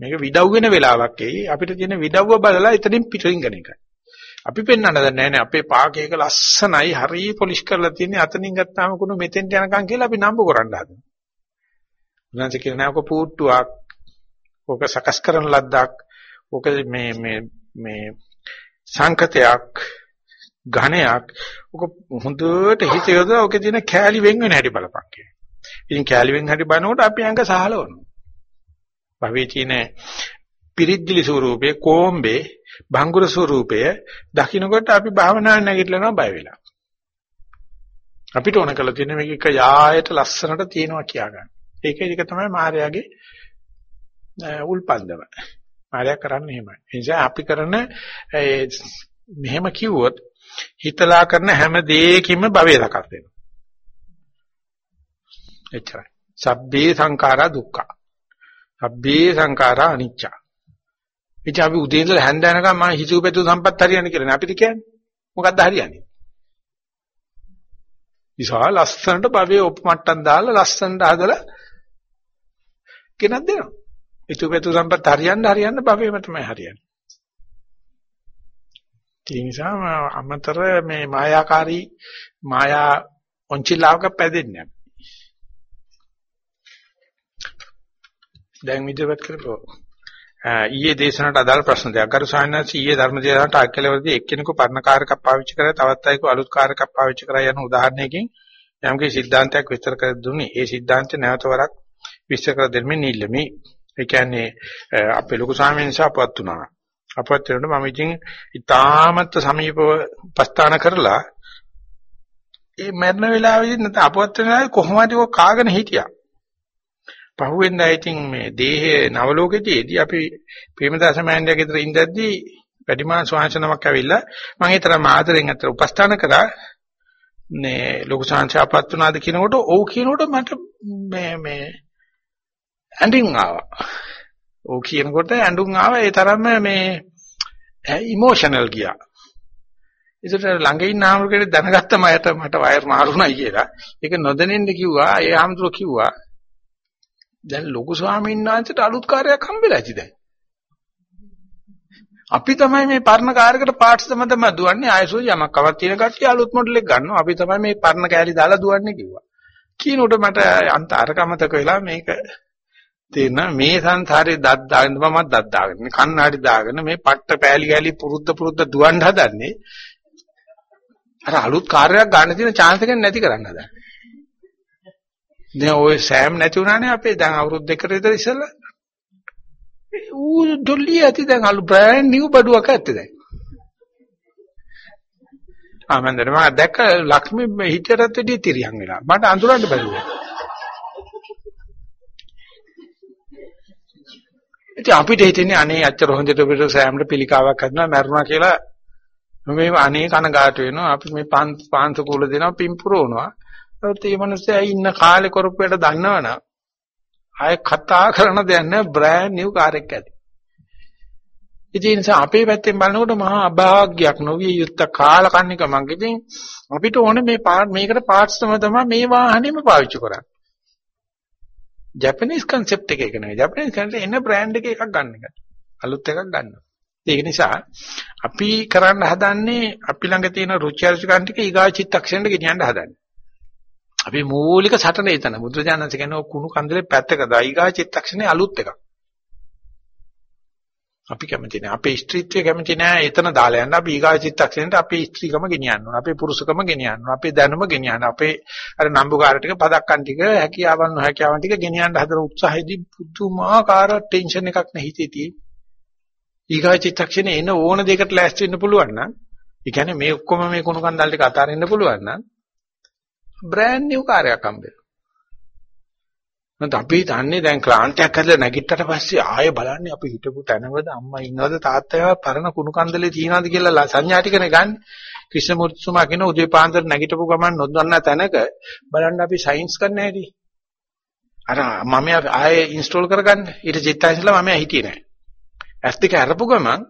මේක විඩව් වෙන වෙලාවක් එයි. අපිට තියෙන විඩව්ව බලලා එතනින් පිටින් ගන එකයි. අපි පෙන්වන්න දන්නේ නැහැ අපේ පාකේක ලස්සනයි හරි පොලිෂ් කරලා තියෙන්නේ අතනින් ගත්තාම කුණු මෙතෙන්ට යනකම් කියලා අපි නම්බු කරන්න හදනවා. උනාට කියන නෑක පුට්ටුවක් ඕක සකස් කරන ලද්දක් ඕක මේ මේ මේ සංකතයක් ඝණයක් ඕක හොඳට හිත යොදලා ඕකේ තියෙන කෑලි වෙන් වෙන හැටි බලපන් කියන. ඉතින් කෑලි වෙන් හැටි බලනකොට අපි අංග සහලවනවා. භවයේ තියෙන පිරිද්දිලි ස්වරූපේ කොම්බේ භංගුර ස්වරූපය දකින්නකොට අපි භාවනා නැගිටලනවා බය වෙලා. අපිට ඕන කරලා තියෙන මේක එක යායට ලස්සනට තියෙනවා කියා ගන්න. ඒක ඒක තමයි මායාවේ උල්පන්දම. මායා කරන්නේ එහෙමයි. ඒ නිසා අපි කරන මෙහෙම කිව්වොත් හිතලා කරන හැම දෙයකින්ම භවය සකස් වෙනවා. එච්චරයි. සබ්බේ සංඛාරා දුක්ඛ. සබ්බේ සංඛාරා අනිච්ච. ඉතින් අපි උදේ ඉඳලා හැන්ද යනකම් මම හිතුව පැතු සම්පත් හරියන්නේ කියලා නේ අපිට කියන්නේ. මොකද්ද හරියන්නේ? විශාල ලස්සනට භවයේ උපමට්ටම් දාලා ලස්සනට හදලා කෙනක් දෙනවා. හිතුව පැතු සම්පත් හරියන්න හරියන්න භවයේම තමයි හරියන්නේ. ඒ නිසා අමතර මේ මායාකාරී මායා ඔන්චිලාවක පැදෙන්නේ නැහැ. දැන් විදිහට කරපුවා ඊයේ දේශනාවට අදාළ ප්‍රශ්න දෙයක්. අර සායනාචි ඊයේ ධර්ම දේශනාවට අක්කලවලදී එක්කෙනෙකු පරණ කාරකක් පාවිච්චි කරලා තවත් අයෙකු අලුත් කාරකක් පාවිච්චි කරා යන උදාහරණයකින් යම්කී સિદ્ધාන්තයක් විස්තර කර දුන්නේ. ඒ સિદ્ધාන්තය නැවත වරක් විස්තර කර දෙන්නේ නිල්ලමි. ඒ කියන්නේ අපේ ලොකු ස්වාමීන් නිසා අපවත් වුණා. අපවත් වෙනකොට මම ඉතින් ඉතාමත් සමීපව ප්‍රස්ථාන කරලා ඒ මරණ වේලාවේදී නැත්නම් අපවත් වෙන වෙලාවේ කොහොමද ඔය කාගෙන හිටියා. පහුවෙන්දා ඉතින් මේ දේහයේ නවලෝකයේදී අපි ප්‍රේමදාස මෑණියා ගෙදර ඉඳද්දී වැඩිමාන ස්වාංශනමක් ඇවිල්ලා මම ඒ තරම් ආදරෙන් අතර උපස්ථාන කරා මේ ලොකු සංශාපත් වුණාද කියනකොට ඔව් කියනකොට මට මේ මේ ඇඬින් ආවා. ඔව් කියනකොට ඇඬුම් ආවා ඒ තරම්ම මේ ඉමෝෂනල් ගියා. ඒකට ළඟ ඉන්න ආමරුකේ දැනගත්ත මයට මට වයර් මාරුණයි කියලා. ඒක නොදැනෙන්න කිව්වා. ඒ ආමතුරු කිව්වා දැන් ලොකු ස්වාමීන් වහන්සේට අලුත් කාර්යයක් හම්බෙලා ඇති දැන්. අපි තමයි මේ පරණ කාර්යයකට පාර්ට්ස් තම තම දුවන්නේ ආයසෝ යමක් කවක් තියෙන කට්ටිය අලුත් මොඩල් එක ගන්නවා. අපි තමයි මේ පරණ කෑලි දාලා දුවන්නේ කිව්වා. කියනකොට මට අන්ත අරකමතක වෙලා මේක තේරෙනා මේ සංසාරේ දත් දාගෙන මම දත් දාගෙන කන්නාඩි දාගෙන මේ පට්ට පෑලි ගෑලි පුරුද්ද පුරුද්ද දුවන්න හදන්නේ අර අලුත් කාර්යයක් ගන්න තියෙන chance එක නැති කරන්න හදන්නේ දැන් ওই සෑම් නැති වුණානේ අපේ දැන් අවුරුදු දෙකකට විතර ඉස්සෙල්ලා. ඌ ඩොල්ලිය ඇති දැන් අලු බ්‍රෑන්ඩ් නිව් බඩුවක් ඇත්තේ දැන්. ආමන්දර මම දැක්ක ලක්ෂ්මී හිතරත් වැඩි තිරියන් වෙලා. මට අඳුරන්න බැරුවා. ඉතින් අපිට හිතෙන්නේ අනේ අච්චර හොඳට පිට සෑම්ට පිළිකාවක් හදනවා මැරුණා කියලා. මේ අනේ කනගාටු වෙනවා. අපි මේ පාන්ස කුල දෙනවා පිම්පුරවනවා ඒත් මේ මිනිස්සයා ඉන්න කාලේ කරපුවට දන්නවනම් ආයෙ කතා කරන දෙයක් නෑ බ්‍රෑන්ඩ් නිව් කාර් එකක් ඇති. ඉතින් ඒ නිසා අපේ පැත්තෙන් බලනකොට මහා අභාග්‍යයක් නොවිය යුත්ත කාලකන්නිකමක්. ඉතින් අපිට ඕනේ මේ මේකට පාර්ට්ස් තමයි තමයි මේ වාහනේම පාවිච්චි කරන්නේ. ජපනීස් concept එක එක නෙවෙයි. ජපනීස් concept එන බ්‍රෑන්ඩ් එක එකක් ගන්න එක. අලුත් එකක් ගන්නවා. ඒක නිසා අපි කරන්න හදන්නේ අපි ළඟ තියෙන රුචි අරුචිකන් ටික ඊගා චිත්තක්ෂණයට ගෙනියන්න හදන්නේ. අපි මූලික සටන එතන. බුදුරජාණන්සේ කියන්නේ කුණු කන්දලේ පැත්තක දායිගා චිත්තක්ෂණේ අලුත් එකක්. අපි කැමති නෑ. අපේ ස්ත්‍රීත්වය කැමති නෑ. එතන දාලා යන්න අපි ඊගා චිත්තක්ෂණයට අපේ ස්ත්‍රීකම ගෙනියන්න ඕන. අපේ පුරුෂකම ගෙනියන්න ඕන. අපේ දැනුම ගෙනියන්න. අපේ අර නම්බුකාර ටික පදක්කන් ටික හැකියාවන් නොහැකියාවන් ටික ගෙනියන්න හදන උත්සාහයේදී පුදුමාකාර ටෙන්ෂන් එකක් නැහිතේ තියෙන්නේ. ඊගා චිත්තක්ෂණේ එන ඕන දෙයකට ලෑස්ති වෙන්න පුළුවන් නම් ඒ කියන්නේ මේ ඔක්කොම මේ කුණු කන්දල් ටික අතාරින්න පුළුවන් නම් බ්‍රෑන්ඩ් නිව් කාර්යයක් හම්බෙනවා. නැත්නම් අපි දන්නේ දැන් ක්ලාන්තයක් හැදලා නැගිට්ටට පස්සේ ආයෙ බලන්නේ අපි හිටපු තැනවද අම්මා ඉන්නවද තාත්තා පරණ කුණු කන්දලේ තියනවද කියලා සංඥා ටිකනේ ගන්න. ක්‍රිෂ්ණමූර්තිතුමා කියන උදේ පාන්දර නැගිටපු ගමන් නොදන්න තැනක බලන්න අපි සයන්ස් කරන්න හැටි. අර මම ආයෙ ඉන්ස්ටෝල් කරගන්න. ඊට චිත්තයින්ස්ලා මම හිටියේ නැහැ. ඇස් දෙක අරපු ගමන්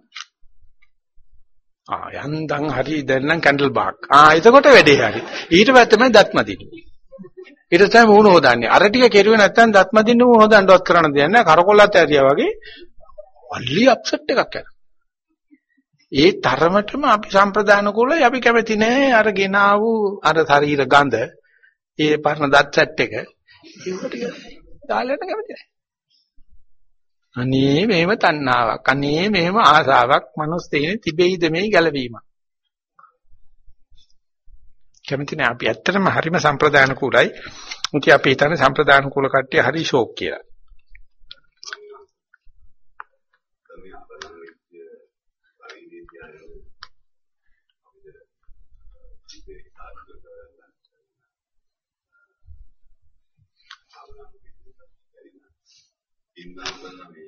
ආ යන්දන් හරි දැන් නම් කැන්ඩල් බාක්. ආ එතකොට වැඩේ හරි. ඊට පස්සේ තමයි දත්මදින්න. ඊට තමයි මූණ හොදන්නේ. අර ටික කෙරුවේ නැත්නම් දත්මදින්න මූණ හොදන්නවත් කරන්න දෙයක් නැහැ. කරකොල්ලත් ඇරියා වගේ අල්ලි අප්සෙට් එකක් යනවා. ඒ තරමටම අපි සම්ප්‍රදාන කුලයි අපි කැමති නෑ අර ගෙනා වූ අර ශරීර ගඳ ඒ පරණ දත් සෙට් එක ඒකට දාලට කැමති නෑ. අනේ මේව තණ්හාවක්. අනේ මේව ආසාවක්. මනුස්ස තේනේ තිබෙයිද මේ ගැලවීම. කැමති නෑ අපි ඇත්තටම හරිම සම්ප්‍රදාන කුලයි. මුති අපි හිතන්නේ සම්ප්‍රදාන කුල කට්ටිය හරි ෂෝක් කියලා. ඉන්නවා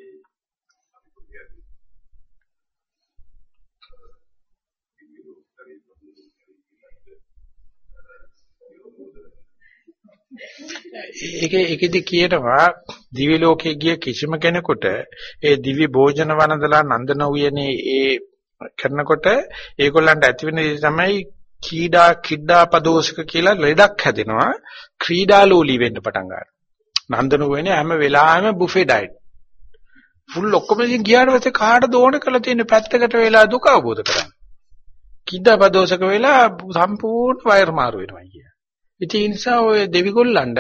ඒකේ ඒකෙදි කියනවා දිවි ලෝකයේ ගිය කිසිම කෙනෙකුට ඒ දිවි භෝජන වනදලා නන්දන උයනේ ඒ කරනකොට ඒගොල්ලන්ට ඇති වෙන දේ තමයි කීඩා කිඩ්ඩා පදෝෂක කියලා ලෙඩක් හැදෙනවා ක්‍රීඩාලෝලී වෙන්න පටන් ගන්නවා. නන්දන උයනේ හැම වෙලාවෙම බුෆේ ඩයට් ෆුල් ඔක්කොම ඉතින් ගියාට පස්සේ කාටද ඕන කරලා තියෙන පැත්තකට වෙලා දුක අවබෝධ කරගන්න. කිඩ්ඩා පදෝෂක වෙලා සම්පූර්ණ වයර් මාරු වෙනවා කිය. ඉතින් ඒ නිසා ඔය දෙවිගොල්ලන්ට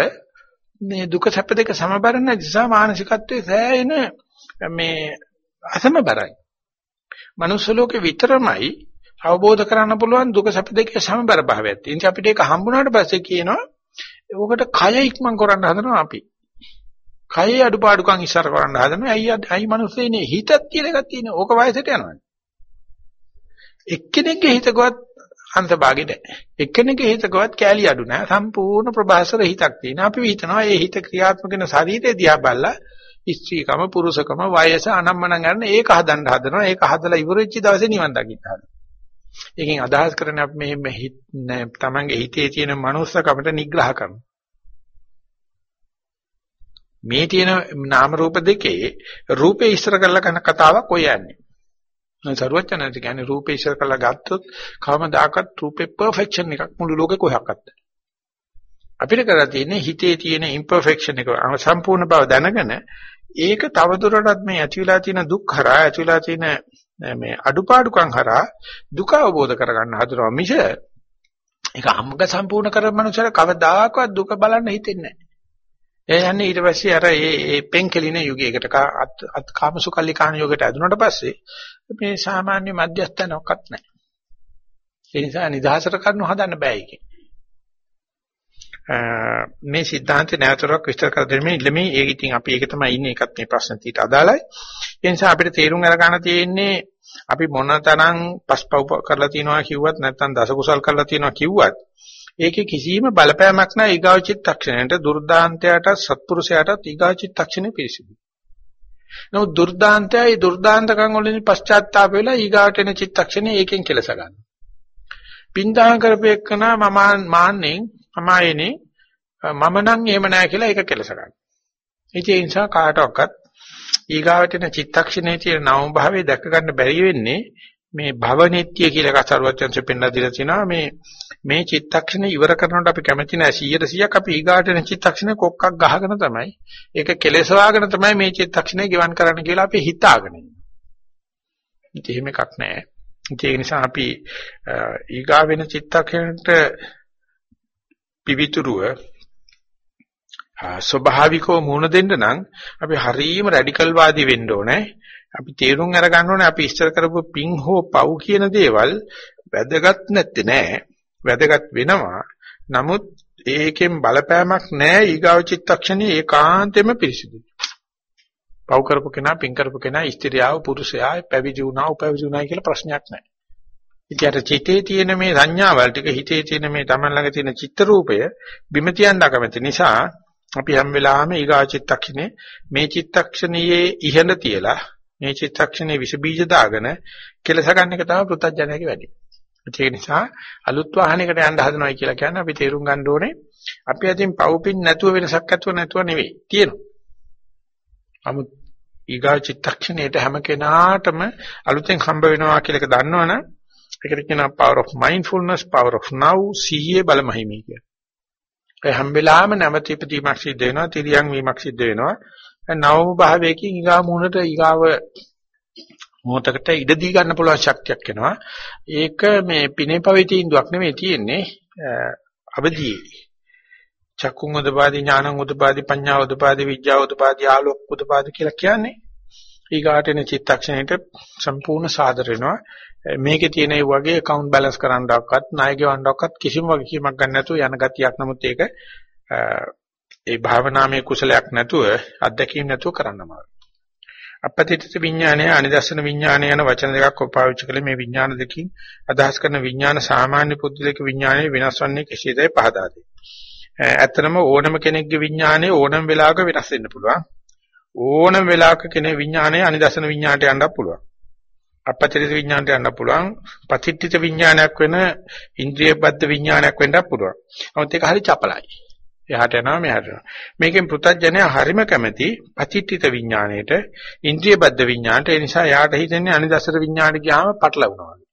මේ දුක සැප දෙක සමබර නැති නිසා මානසිකත්වයේ සෑහෙන මේ අසමබරයි. මනුස්ස ලෝකේ විතරමයි අවබෝධ කරගන්න පුළුවන් දුක සැප දෙකේ සමබර භාවයක් තියෙන. ඉතින් අපිට ඒක හම්බුනාට පස්සේ කියනවා ඕකට කය ඉක්මන් කරන්න හදනවා අපි. කයේ අඩුපාඩුකම් ඉස්සර කරන්න හදනවා. ඇයි ඇයි මිනිස්සෙනේ හිතක් කියලා එකක් තියෙන. ඕක වයසට යනවා. එක්කෙනෙක්ගේ හිතකවත් අන්තභාගෙ නැහැ. එක්කෙනෙක්ගේ හිතකවත් කෑලි අඩු නැහැ. සම්පූර්ණ ප්‍රභාසර හිතක් තියෙන. අපි හිතනවා මේ හිත ක්‍රියාත්මක වෙන ශරීරය දිහා බලලා ස්ත්‍රීකම පුරුෂකම වයස අනම්මනම් ගන්න ඒක හදන්න හදනවා. ඒක හදලා ඉවරෙච්ච දවසේ නිවන් දකින්න හදනවා. ඒකෙන් අදහස් කරන්නේ අපි මේ තමන්ගේ හිතේ තියෙන මනුස්සකමට නිග්‍රහ කරනවා. මේ තියෙන නාම රූප දෙකේ රූපේ ඉස්සර කරලා කරන කතාවක් ඔය යන්නේ. සරුවචනන්ත කියන්නේ රූපේ ඉස්සර කරලා ගත්තොත් කවමදාකවත් රූපේ පර්ෆෙක්ෂන් එකක් මුළු ලෝකේ කොහොක්වත් අපිට කරලා තියෙන්නේ හිතේ තියෙන ඉම්පර්ෆෙක්ෂන් එක සම්පූර්ණ බව දැනගෙන ඒක තවදුරටත් මේ ඇතිවිලා තියෙන දුක් හරහා ඇතිවිලා තියෙන මේ අඩුපාඩුකම් හරහා දුක අවබෝධ කරගන්න හදනවා මිස ඒක අම්මක සම්පූර්ණ කරන මනුස්සයර කවදාකවත් දුක බලන්න හිතෙන්නේ නැහැ. එයා යන්නේ ඊට පස්සේ අර ඒ ඒ පෙන්කෙලින යුගයකට අත් කාමසුකල්ලි කාණ යුගයට ඇදුනට පස්සේ මේ සාමාන්‍ය මධ්‍යස්ථාන ඔක්කත් නැහැ. ඒ නිසා නිදහසට කරනු හදන්න බෑ ඒකේ. මේ સિદ્ધාන්තේ නැවතරක් විස්තර කර දෙන්නේ ඉල්ලමේ ඒක ඉතින් අපි ඒක තමයි ඉන්නේ ඒකත් මේ ප්‍රශ්න තීට අදාළයි ඒ නිසා අපිට තේරුම් අරගන්න තියෙන්නේ අපි මොනතරම් පස්පව් කරලා තියනවා කිව්වත් නැත්නම් දසකුසල් කරලා තියනවා කිව්වත් ඒකේ කිසිම බලපෑමක් නැහැ ඊගාව චිත්තක්ෂණයට දුර්දාන්තයට සත්පුරුෂයාටත් ඊගාව චිත්තක්ෂණය පිරිසිදුයි. නමුත් දුර්දාන්තයයි දුර්දාන්තකම් වලින් පශ්චාත්තාප වෙලා ඊගාවට එන චිත්තක්ෂණය ඒකෙන් කෙලස ගන්න. පින්දාහම් කරපේකනා මම මාන්නේ මම ආයේනේ මම නම් එහෙම නැහැ කියලා ඒක කෙලස ගන්න. ඒ නිසා කාටවත් ඊගාවට එන චිත්තක්ෂණයේ තියෙන නවම භාවයේ දැක ගන්න බැරි වෙන්නේ මේ භවනිත්‍ය කියලා කසරුවචන්සේ පෙන්නලා දීලා තිනවා මේ මේ චිත්තක්ෂණය ඉවර කරනකොට අපි කැමති නැහැ 100 100ක් අපි ඊගාට එන චිත්තක්ෂණය කොක්කක් ගහගෙන තමයි ඒක කෙලෙසවාගෙන තමයි මේ චිත්තක්ෂණය ගෙවම් කරන්න කියලා අපි හිතාගෙන ඉන්නේ. එහෙම එකක් නැහැ. ඒ නිසා අපි ඊගා වෙන චිත්තක්ෂණයට පිවිතුරුව ස්වභාවිකව මුණ දෙන්න නම් අපි හරීම රැඩිකල් වාදී වෙන්න ඕනේ. අපි තේරුම් අරගන්න ඕනේ අපි ඉස්සර කරපු පිං හෝ පව් කියන දේවල් වැදගත් නැත්තේ නෑ. වැදගත් වෙනවා. නමුත් ඒකෙන් බලපෑමක් නෑ ඊගාව චිත්තක්ෂණේ ඒකාන්තෙම පිරිසිදුයි. පව් කරපු කෙනා පිං කරපු කෙනා ස්ත්‍රියාව පුරුෂයා පැවිදි වුණා උපවිදි වුණා කියලා ප්‍රශ්නයක් නෑ. ඉතින් චිතේ තියෙන මේ සංඥාවල් ටික හිතේ තියෙන මේ Taman ළඟ තියෙන චිත්ත රූපය බිම තියන්න අකමැති නිසා අපි හැම වෙලාවෙම ඊගා චිත්තක්ෂණේ මේ චිත්තක්ෂණයේ ඉහළ තියලා මේ චිත්තක්ෂණේ විස බීජ දාගෙන කෙලස ගන්න එක තමයි පෘථජ්ජනයාගේ වැඩි. ඒ නිසා අලුත් වාහනයකට යන්න හදනවයි කියලා කියන්නේ අපි තේරුම් ගන්න ඕනේ අපි අදින් පවුපින් නැතුව වෙනසක් ඇතුව නැතුව නෙවෙයි තියෙනවා. නමුත් ඊගා චිත්තක්ෂණයට හැම කෙනාටම අලුතෙන් හම්බ වෙනවා කියලා එක දන්නවනම් ඒකට කියනවා power of mindfulness power of now සිහියේ බලමහිමී කියලා. ඒ හැම වෙලාවෙම නැවත ඉපදීමක් සිද්ධ වෙනවා, තිරියන් වීමක් සිද්ධ වෙනවා. නවම භාවයකින් ඊගා මුහුණට ඊගාව මොහතකට ඉඩ දී ගන්න පුළුවන් ශක්තියක් එනවා. ඒක මේ පිනේ පවිති ඉන්දුවක් නෙමෙයි තියෙන්නේ අවදී. චක්කුං උදපාදි ඥානං උදපාදි පඤ්ඤා උදපාදි විද්‍යාව උදපාදි ආලෝක උදපාදි කියලා කියන්නේ. ඊගාට එන චිත්තක්ෂණයට සම්පූර්ණ සාදර වෙනවා. මේකේ තියෙන ඒ වගේ account balance කරන්නවක්වත් ණය ගෙවන්නවක්වත් කිසිම වගකීමක් ගන්න නැතුව යන ගතියක් නමුත් ඒක ඒ භාවනාමය කුසලයක් නැතුව අත්දැකීම් නැතුව කරන්නම අපපතිත විඥානය අනිදර්ශන විඥානය යන වචන දෙකක් උපාවිච්ච කළේ මේ විඥාන දෙකකින් අදහස් කරන විඥාන සාමාන්‍ය පුද්ගලික විඥානයේ වෙනස් වන්නේ කෙසේදයි පහදා දෙයි. ඇත්තනම ඕනම කෙනෙක්ගේ විඥානය ඕනම වෙලාවක වෙනස් වෙන්න පුළුවන්. ඕනම වෙලාවක කෙනේ විඥානය අනිදර්ශන විඥානට යන්නත් පුළුවන්. අපචරිත විඥානට යන්න පුළුවන් පතිත්‍ිත විඥානයක් වෙන ඉන්ද්‍රියබද්ධ විඥානයක් වෙන්නත් පුළුවන්. නමුත් ඒක හරි චපලයි. එහාට යනවා මෙහාට යනවා. මේකෙන් පෘථජ්ජනය හරිම කැමැති පතිත්‍ිත විඥාණයට ඉන්ද්‍රියබද්ධ විඥාණයට ඒ නිසා යාට හිතෙන්නේ අනිදසර විඥාණය ගියාම පටලවුණා වගේ.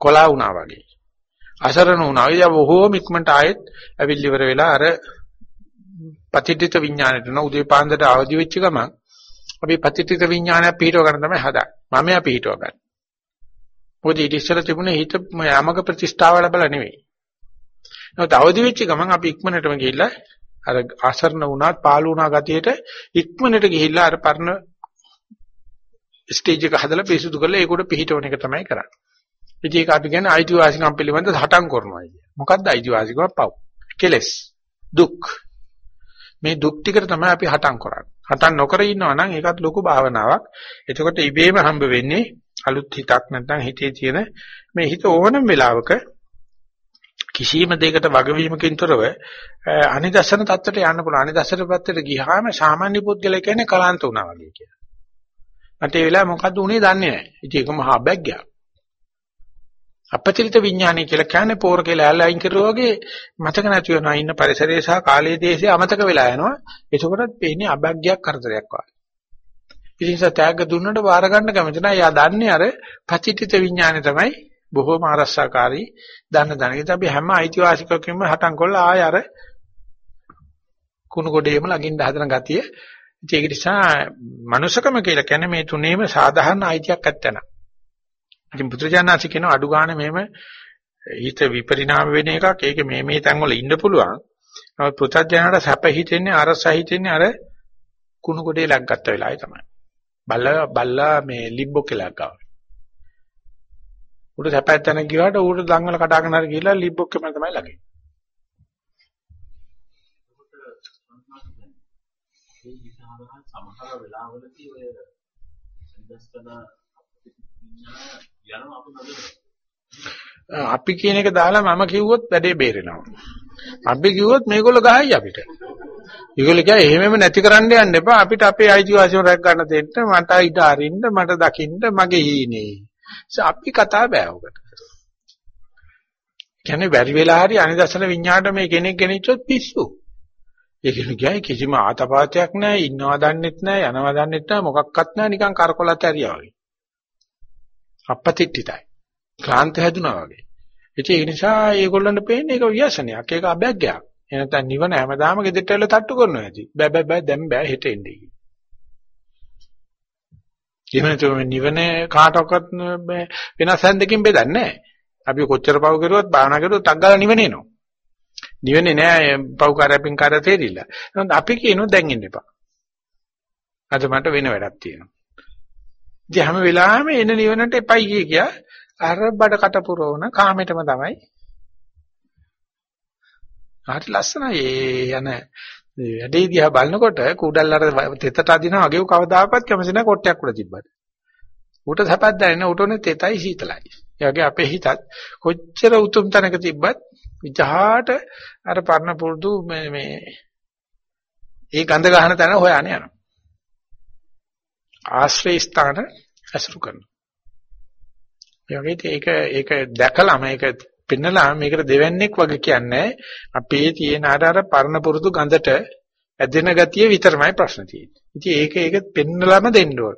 කොලා වුණා වගේ. අසරණ වුණා. ඒ බොහෝම ඉක්මනට ආයෙත් අවිල්ලිවර වෙලා අර පතිත්‍ිත විඥාණයට න උදේ පාන්දරට අවදි වෙච්ච ගමන් අපි පතිත්‍ිත විඥානය පිටව ගන්න තමයි හදාන්නේ. මමයා පිටව ගන්න. මොකද ඊට ඉස්සර තිබුණේ හිත යමක ප්‍රතිෂ්ඨාව ලැබලා නෙවෙයි. නමුත් අවදි වෙච්ච ගමන් අපි ඉක්මනටම ගිහිල්ලා අර ආසරණ වුණාත් පාළු වුණා ගතියට ඉක්මනට ගිහිල්ලා අර පරණ ස්ටේජ් එක හදලා පිරිසුදු කරලා ඒකට පිහිටවන එක තමයි කරන්නේ. ඉතින් ඒක අපි කියන්නේ අයිතිවාසිකම් පිළිබඳ හටන් කරනවා කියන්නේ. මොකද්ද අයිතිවාසිකම පව්? කෙලස්. දුක්. මේ දුක් ටිකට තමයි අපි හටන් කරන්නේ. හටන් නොකර ඉන්නවා නම් ඒකත් ලොකු භාවනාවක්. එතකොට ඉබේම හම්බ වෙන්නේ අලුත් හිතක් නැත්නම් හිතේ තියෙන මේ හිත ඕනම වෙලාවක කිසියම් දෙයකට වගවීමකින් තොරව අනිදස්සන தත්තට යන්න පුළුවන්. අනිදස්සන පැත්තට ගියාම සාමාන්‍ය පුද්ගලයා කියන්නේ කලාන්ත වුණා වගේ කියලා. මට ඒ වෙලාවේ මොකද්ද උනේ දන්නේ නැහැ. ඉතින් ඒක මහා බැග්ගයක්. අපචරිත විඥානය කියලා කියන්නේ පෝර කියලා ඇලයින් කරුවා වගේ මතක නැති වෙනවා ඉන්න පරිසරය සහ කාලයේ දේශේ අමතක වෙලා යනවා. ඒකකටත් පේන්නේ අභග්යක් කරදරයක් වගේ. ඉතින් සත්‍යග්ග දුන්නට බාර ගන්න කැමති නැහැ. යා දන්නේ අර පචිතිත විඥානය තමයි බොහෝම ආරස්සාකාරී දන්න දැනගෙන අපි හැම අයිතිවාසිකකෙම හටන් කොල්ල ආය අර කුණු ගොඩේම ළඟින් හදන ගතිය ඒක නිසා මනුෂකම කියලා කියන්නේ මේ තුනේම සාධාරණ අයිතියක් ඇත්තන. ඉතින් පුත්‍රජානනාසි කියන අඩු ගන්න මෙහෙම හිත විපරිණාම වෙන එකක් ඒක මේ මේ තැන් වල ඉන්න පුළුවන්. නමුත් පුතඥාට සැප හිතෙන්නේ අරස හිතෙන්නේ අර කුණු කොටේ ලැග්ගත්ත වෙලාවේ තමයි. බල්ලා බල්ලා මේ ලිබ්බෝ කියලා ගාව. උඩ සැපයක් තැන ගියාට ඌට දඟල කඩාගෙන හරි ගිහලා ලිබ්බොක් එකම තමයි ළඟේ. ඒ විසහරහ සමහර වෙලාවලදී ඔය සම්දස්තන විඥාන යනවා අපි නේද අපි කියන එක දාලා මම කිව්වොත් වැඩේ බේරෙනවා. අපි කිව්වොත් මේගොල්ලෝ ගහයි අපිට. ඒගොල්ලෝ කිය එහෙමම නැති කරන්න යන්න එපා. අපිට අපේ අයිතිවාසිකම් රැක ගන්න දෙන්න, මට ඉඩ අරින්න, මට දකින්න මගේ හීනේ. අපි කතා බෑ ඔකට. කියන්නේ බැරි වෙලා හරි අනිදර්ශන විඤ්ඤාණය මේ කෙනෙක් ගෙනිච්චොත් පිස්සු. ඒක නිකයි කිසිම ආතපාතයක් නැහැ, ඉන්නවා දන්නෙත් නැහැ, යනවා දන්නෙත් නැහැ, මොකක්වත් නැහැ, නිකන් කරකොලත් ඇරියා වගේ. අපපතිට්ටිතයි. ක්ලාන්ත හැදුනා වගේ. ඉතින් ඒ නිසා ඒගොල්ලන්ට පේන්නේ ඒක ව්‍යසනයක්, ඒක අභ්‍යග්ගයක්. එනතන නිවන හැමදාම ගෙදරට ඇවිල්ලා තට්ටු කරනවා ඇති. බෑ බෑ බෑ දැන් බෑ හෙට එන්නේ. එහෙම නැතුව නිවන කාටවත් වෙනස් හැන්දකින් බෙදන්නේ නැහැ. අපි කොච්චර පව් කරුවත් භාවනා කරුවත් අග්ගල නිවන එනවා. නිවනේ නෑ පව්කාරය පින්කාරය තේරිලා. නමුත් අපි කියනවා දැන් ඉන්න එපා. අද මට වෙන වැඩක් තියෙනවා. ඉතින් හැම වෙලාවෙම එන නිවනට එපයි කිය කියා අර බඩ කට පුරවන කාමෙටම තමයි. හරි ලස්සනයි ඒ යන වැඩේ දිහා බලනකොට කුඩල් අර තෙතට අදිනා වගේ කවදාකවත් කැමති නැහැ කොට්ටයක් උඩ තිබ්බට. ඌට සපක් දැනෙන ඌටනේ තෙතයි සීතලයි. ඒ වගේ අපේ හිතත් කොච්චර උතුම් තැනක තිබ්බත් විජහාට අර පරණ පුරුදු මේ මේ ඒ ගඳ ගන්න තැන හොයන්නේ යනවා. ආශ්‍රය ස්ථාන අසුරු කරනවා. ඒ වගේ ඒක ඒක දැකලාම ඒක පෙන්නලා මේකට දෙවන්නේක් වගේ කියන්නේ අපේ තියෙන අර අර පරණ පුරුදු ගඳට ඇදෙන ගතිය විතරමයි ප්‍රශ්න තියෙන්නේ. ඉතින් ඒක ඒක පෙන්නලාම දෙන්න ඕන.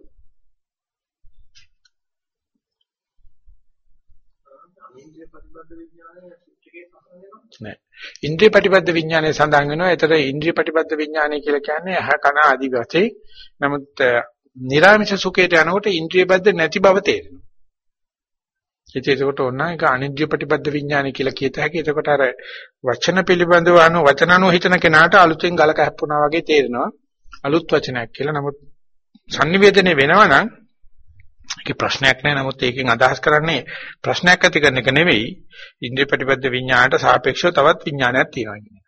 නෑ. ඉන්ද්‍රිය ප්‍රතිපද විඥානය සඳහන් වෙනවා. ඒතර ඉන්ද්‍රිය ප්‍රතිපද විඥානය කියලා කියන්නේ අහ කන ආදි වශයෙන්. නමුත් නිරාමිෂ සුඛයට යනකොට ඉන්ද්‍රිය බද්ධ නැති බව තේරෙනවා. ඒකේකට ඕන එක අනිද්‍ය ප්‍රතිපද විඥානය කියලා කියත හැකි. එතකොට අර වචන පිළිබඳව අනු වචනano හිතන කෙනාට අලුතෙන් ගලක හැප්පුණා වගේ තේරෙනවා. අලුත් වචනයක් කියලා. නමුත් sannivedane වෙනවා නම් ඒක ප්‍රශ්නයක් නෑ නමුත් ඒකෙන් අදහස් කරන්නේ ප්‍රශ්නයක් ඇති කරන එක නෙවෙයි ඉන්ද්‍රිය ප්‍රතිපද විඥාණයට සාපේක්ෂව තවත් විඥානයක් තියෙනවා කියන්නේ.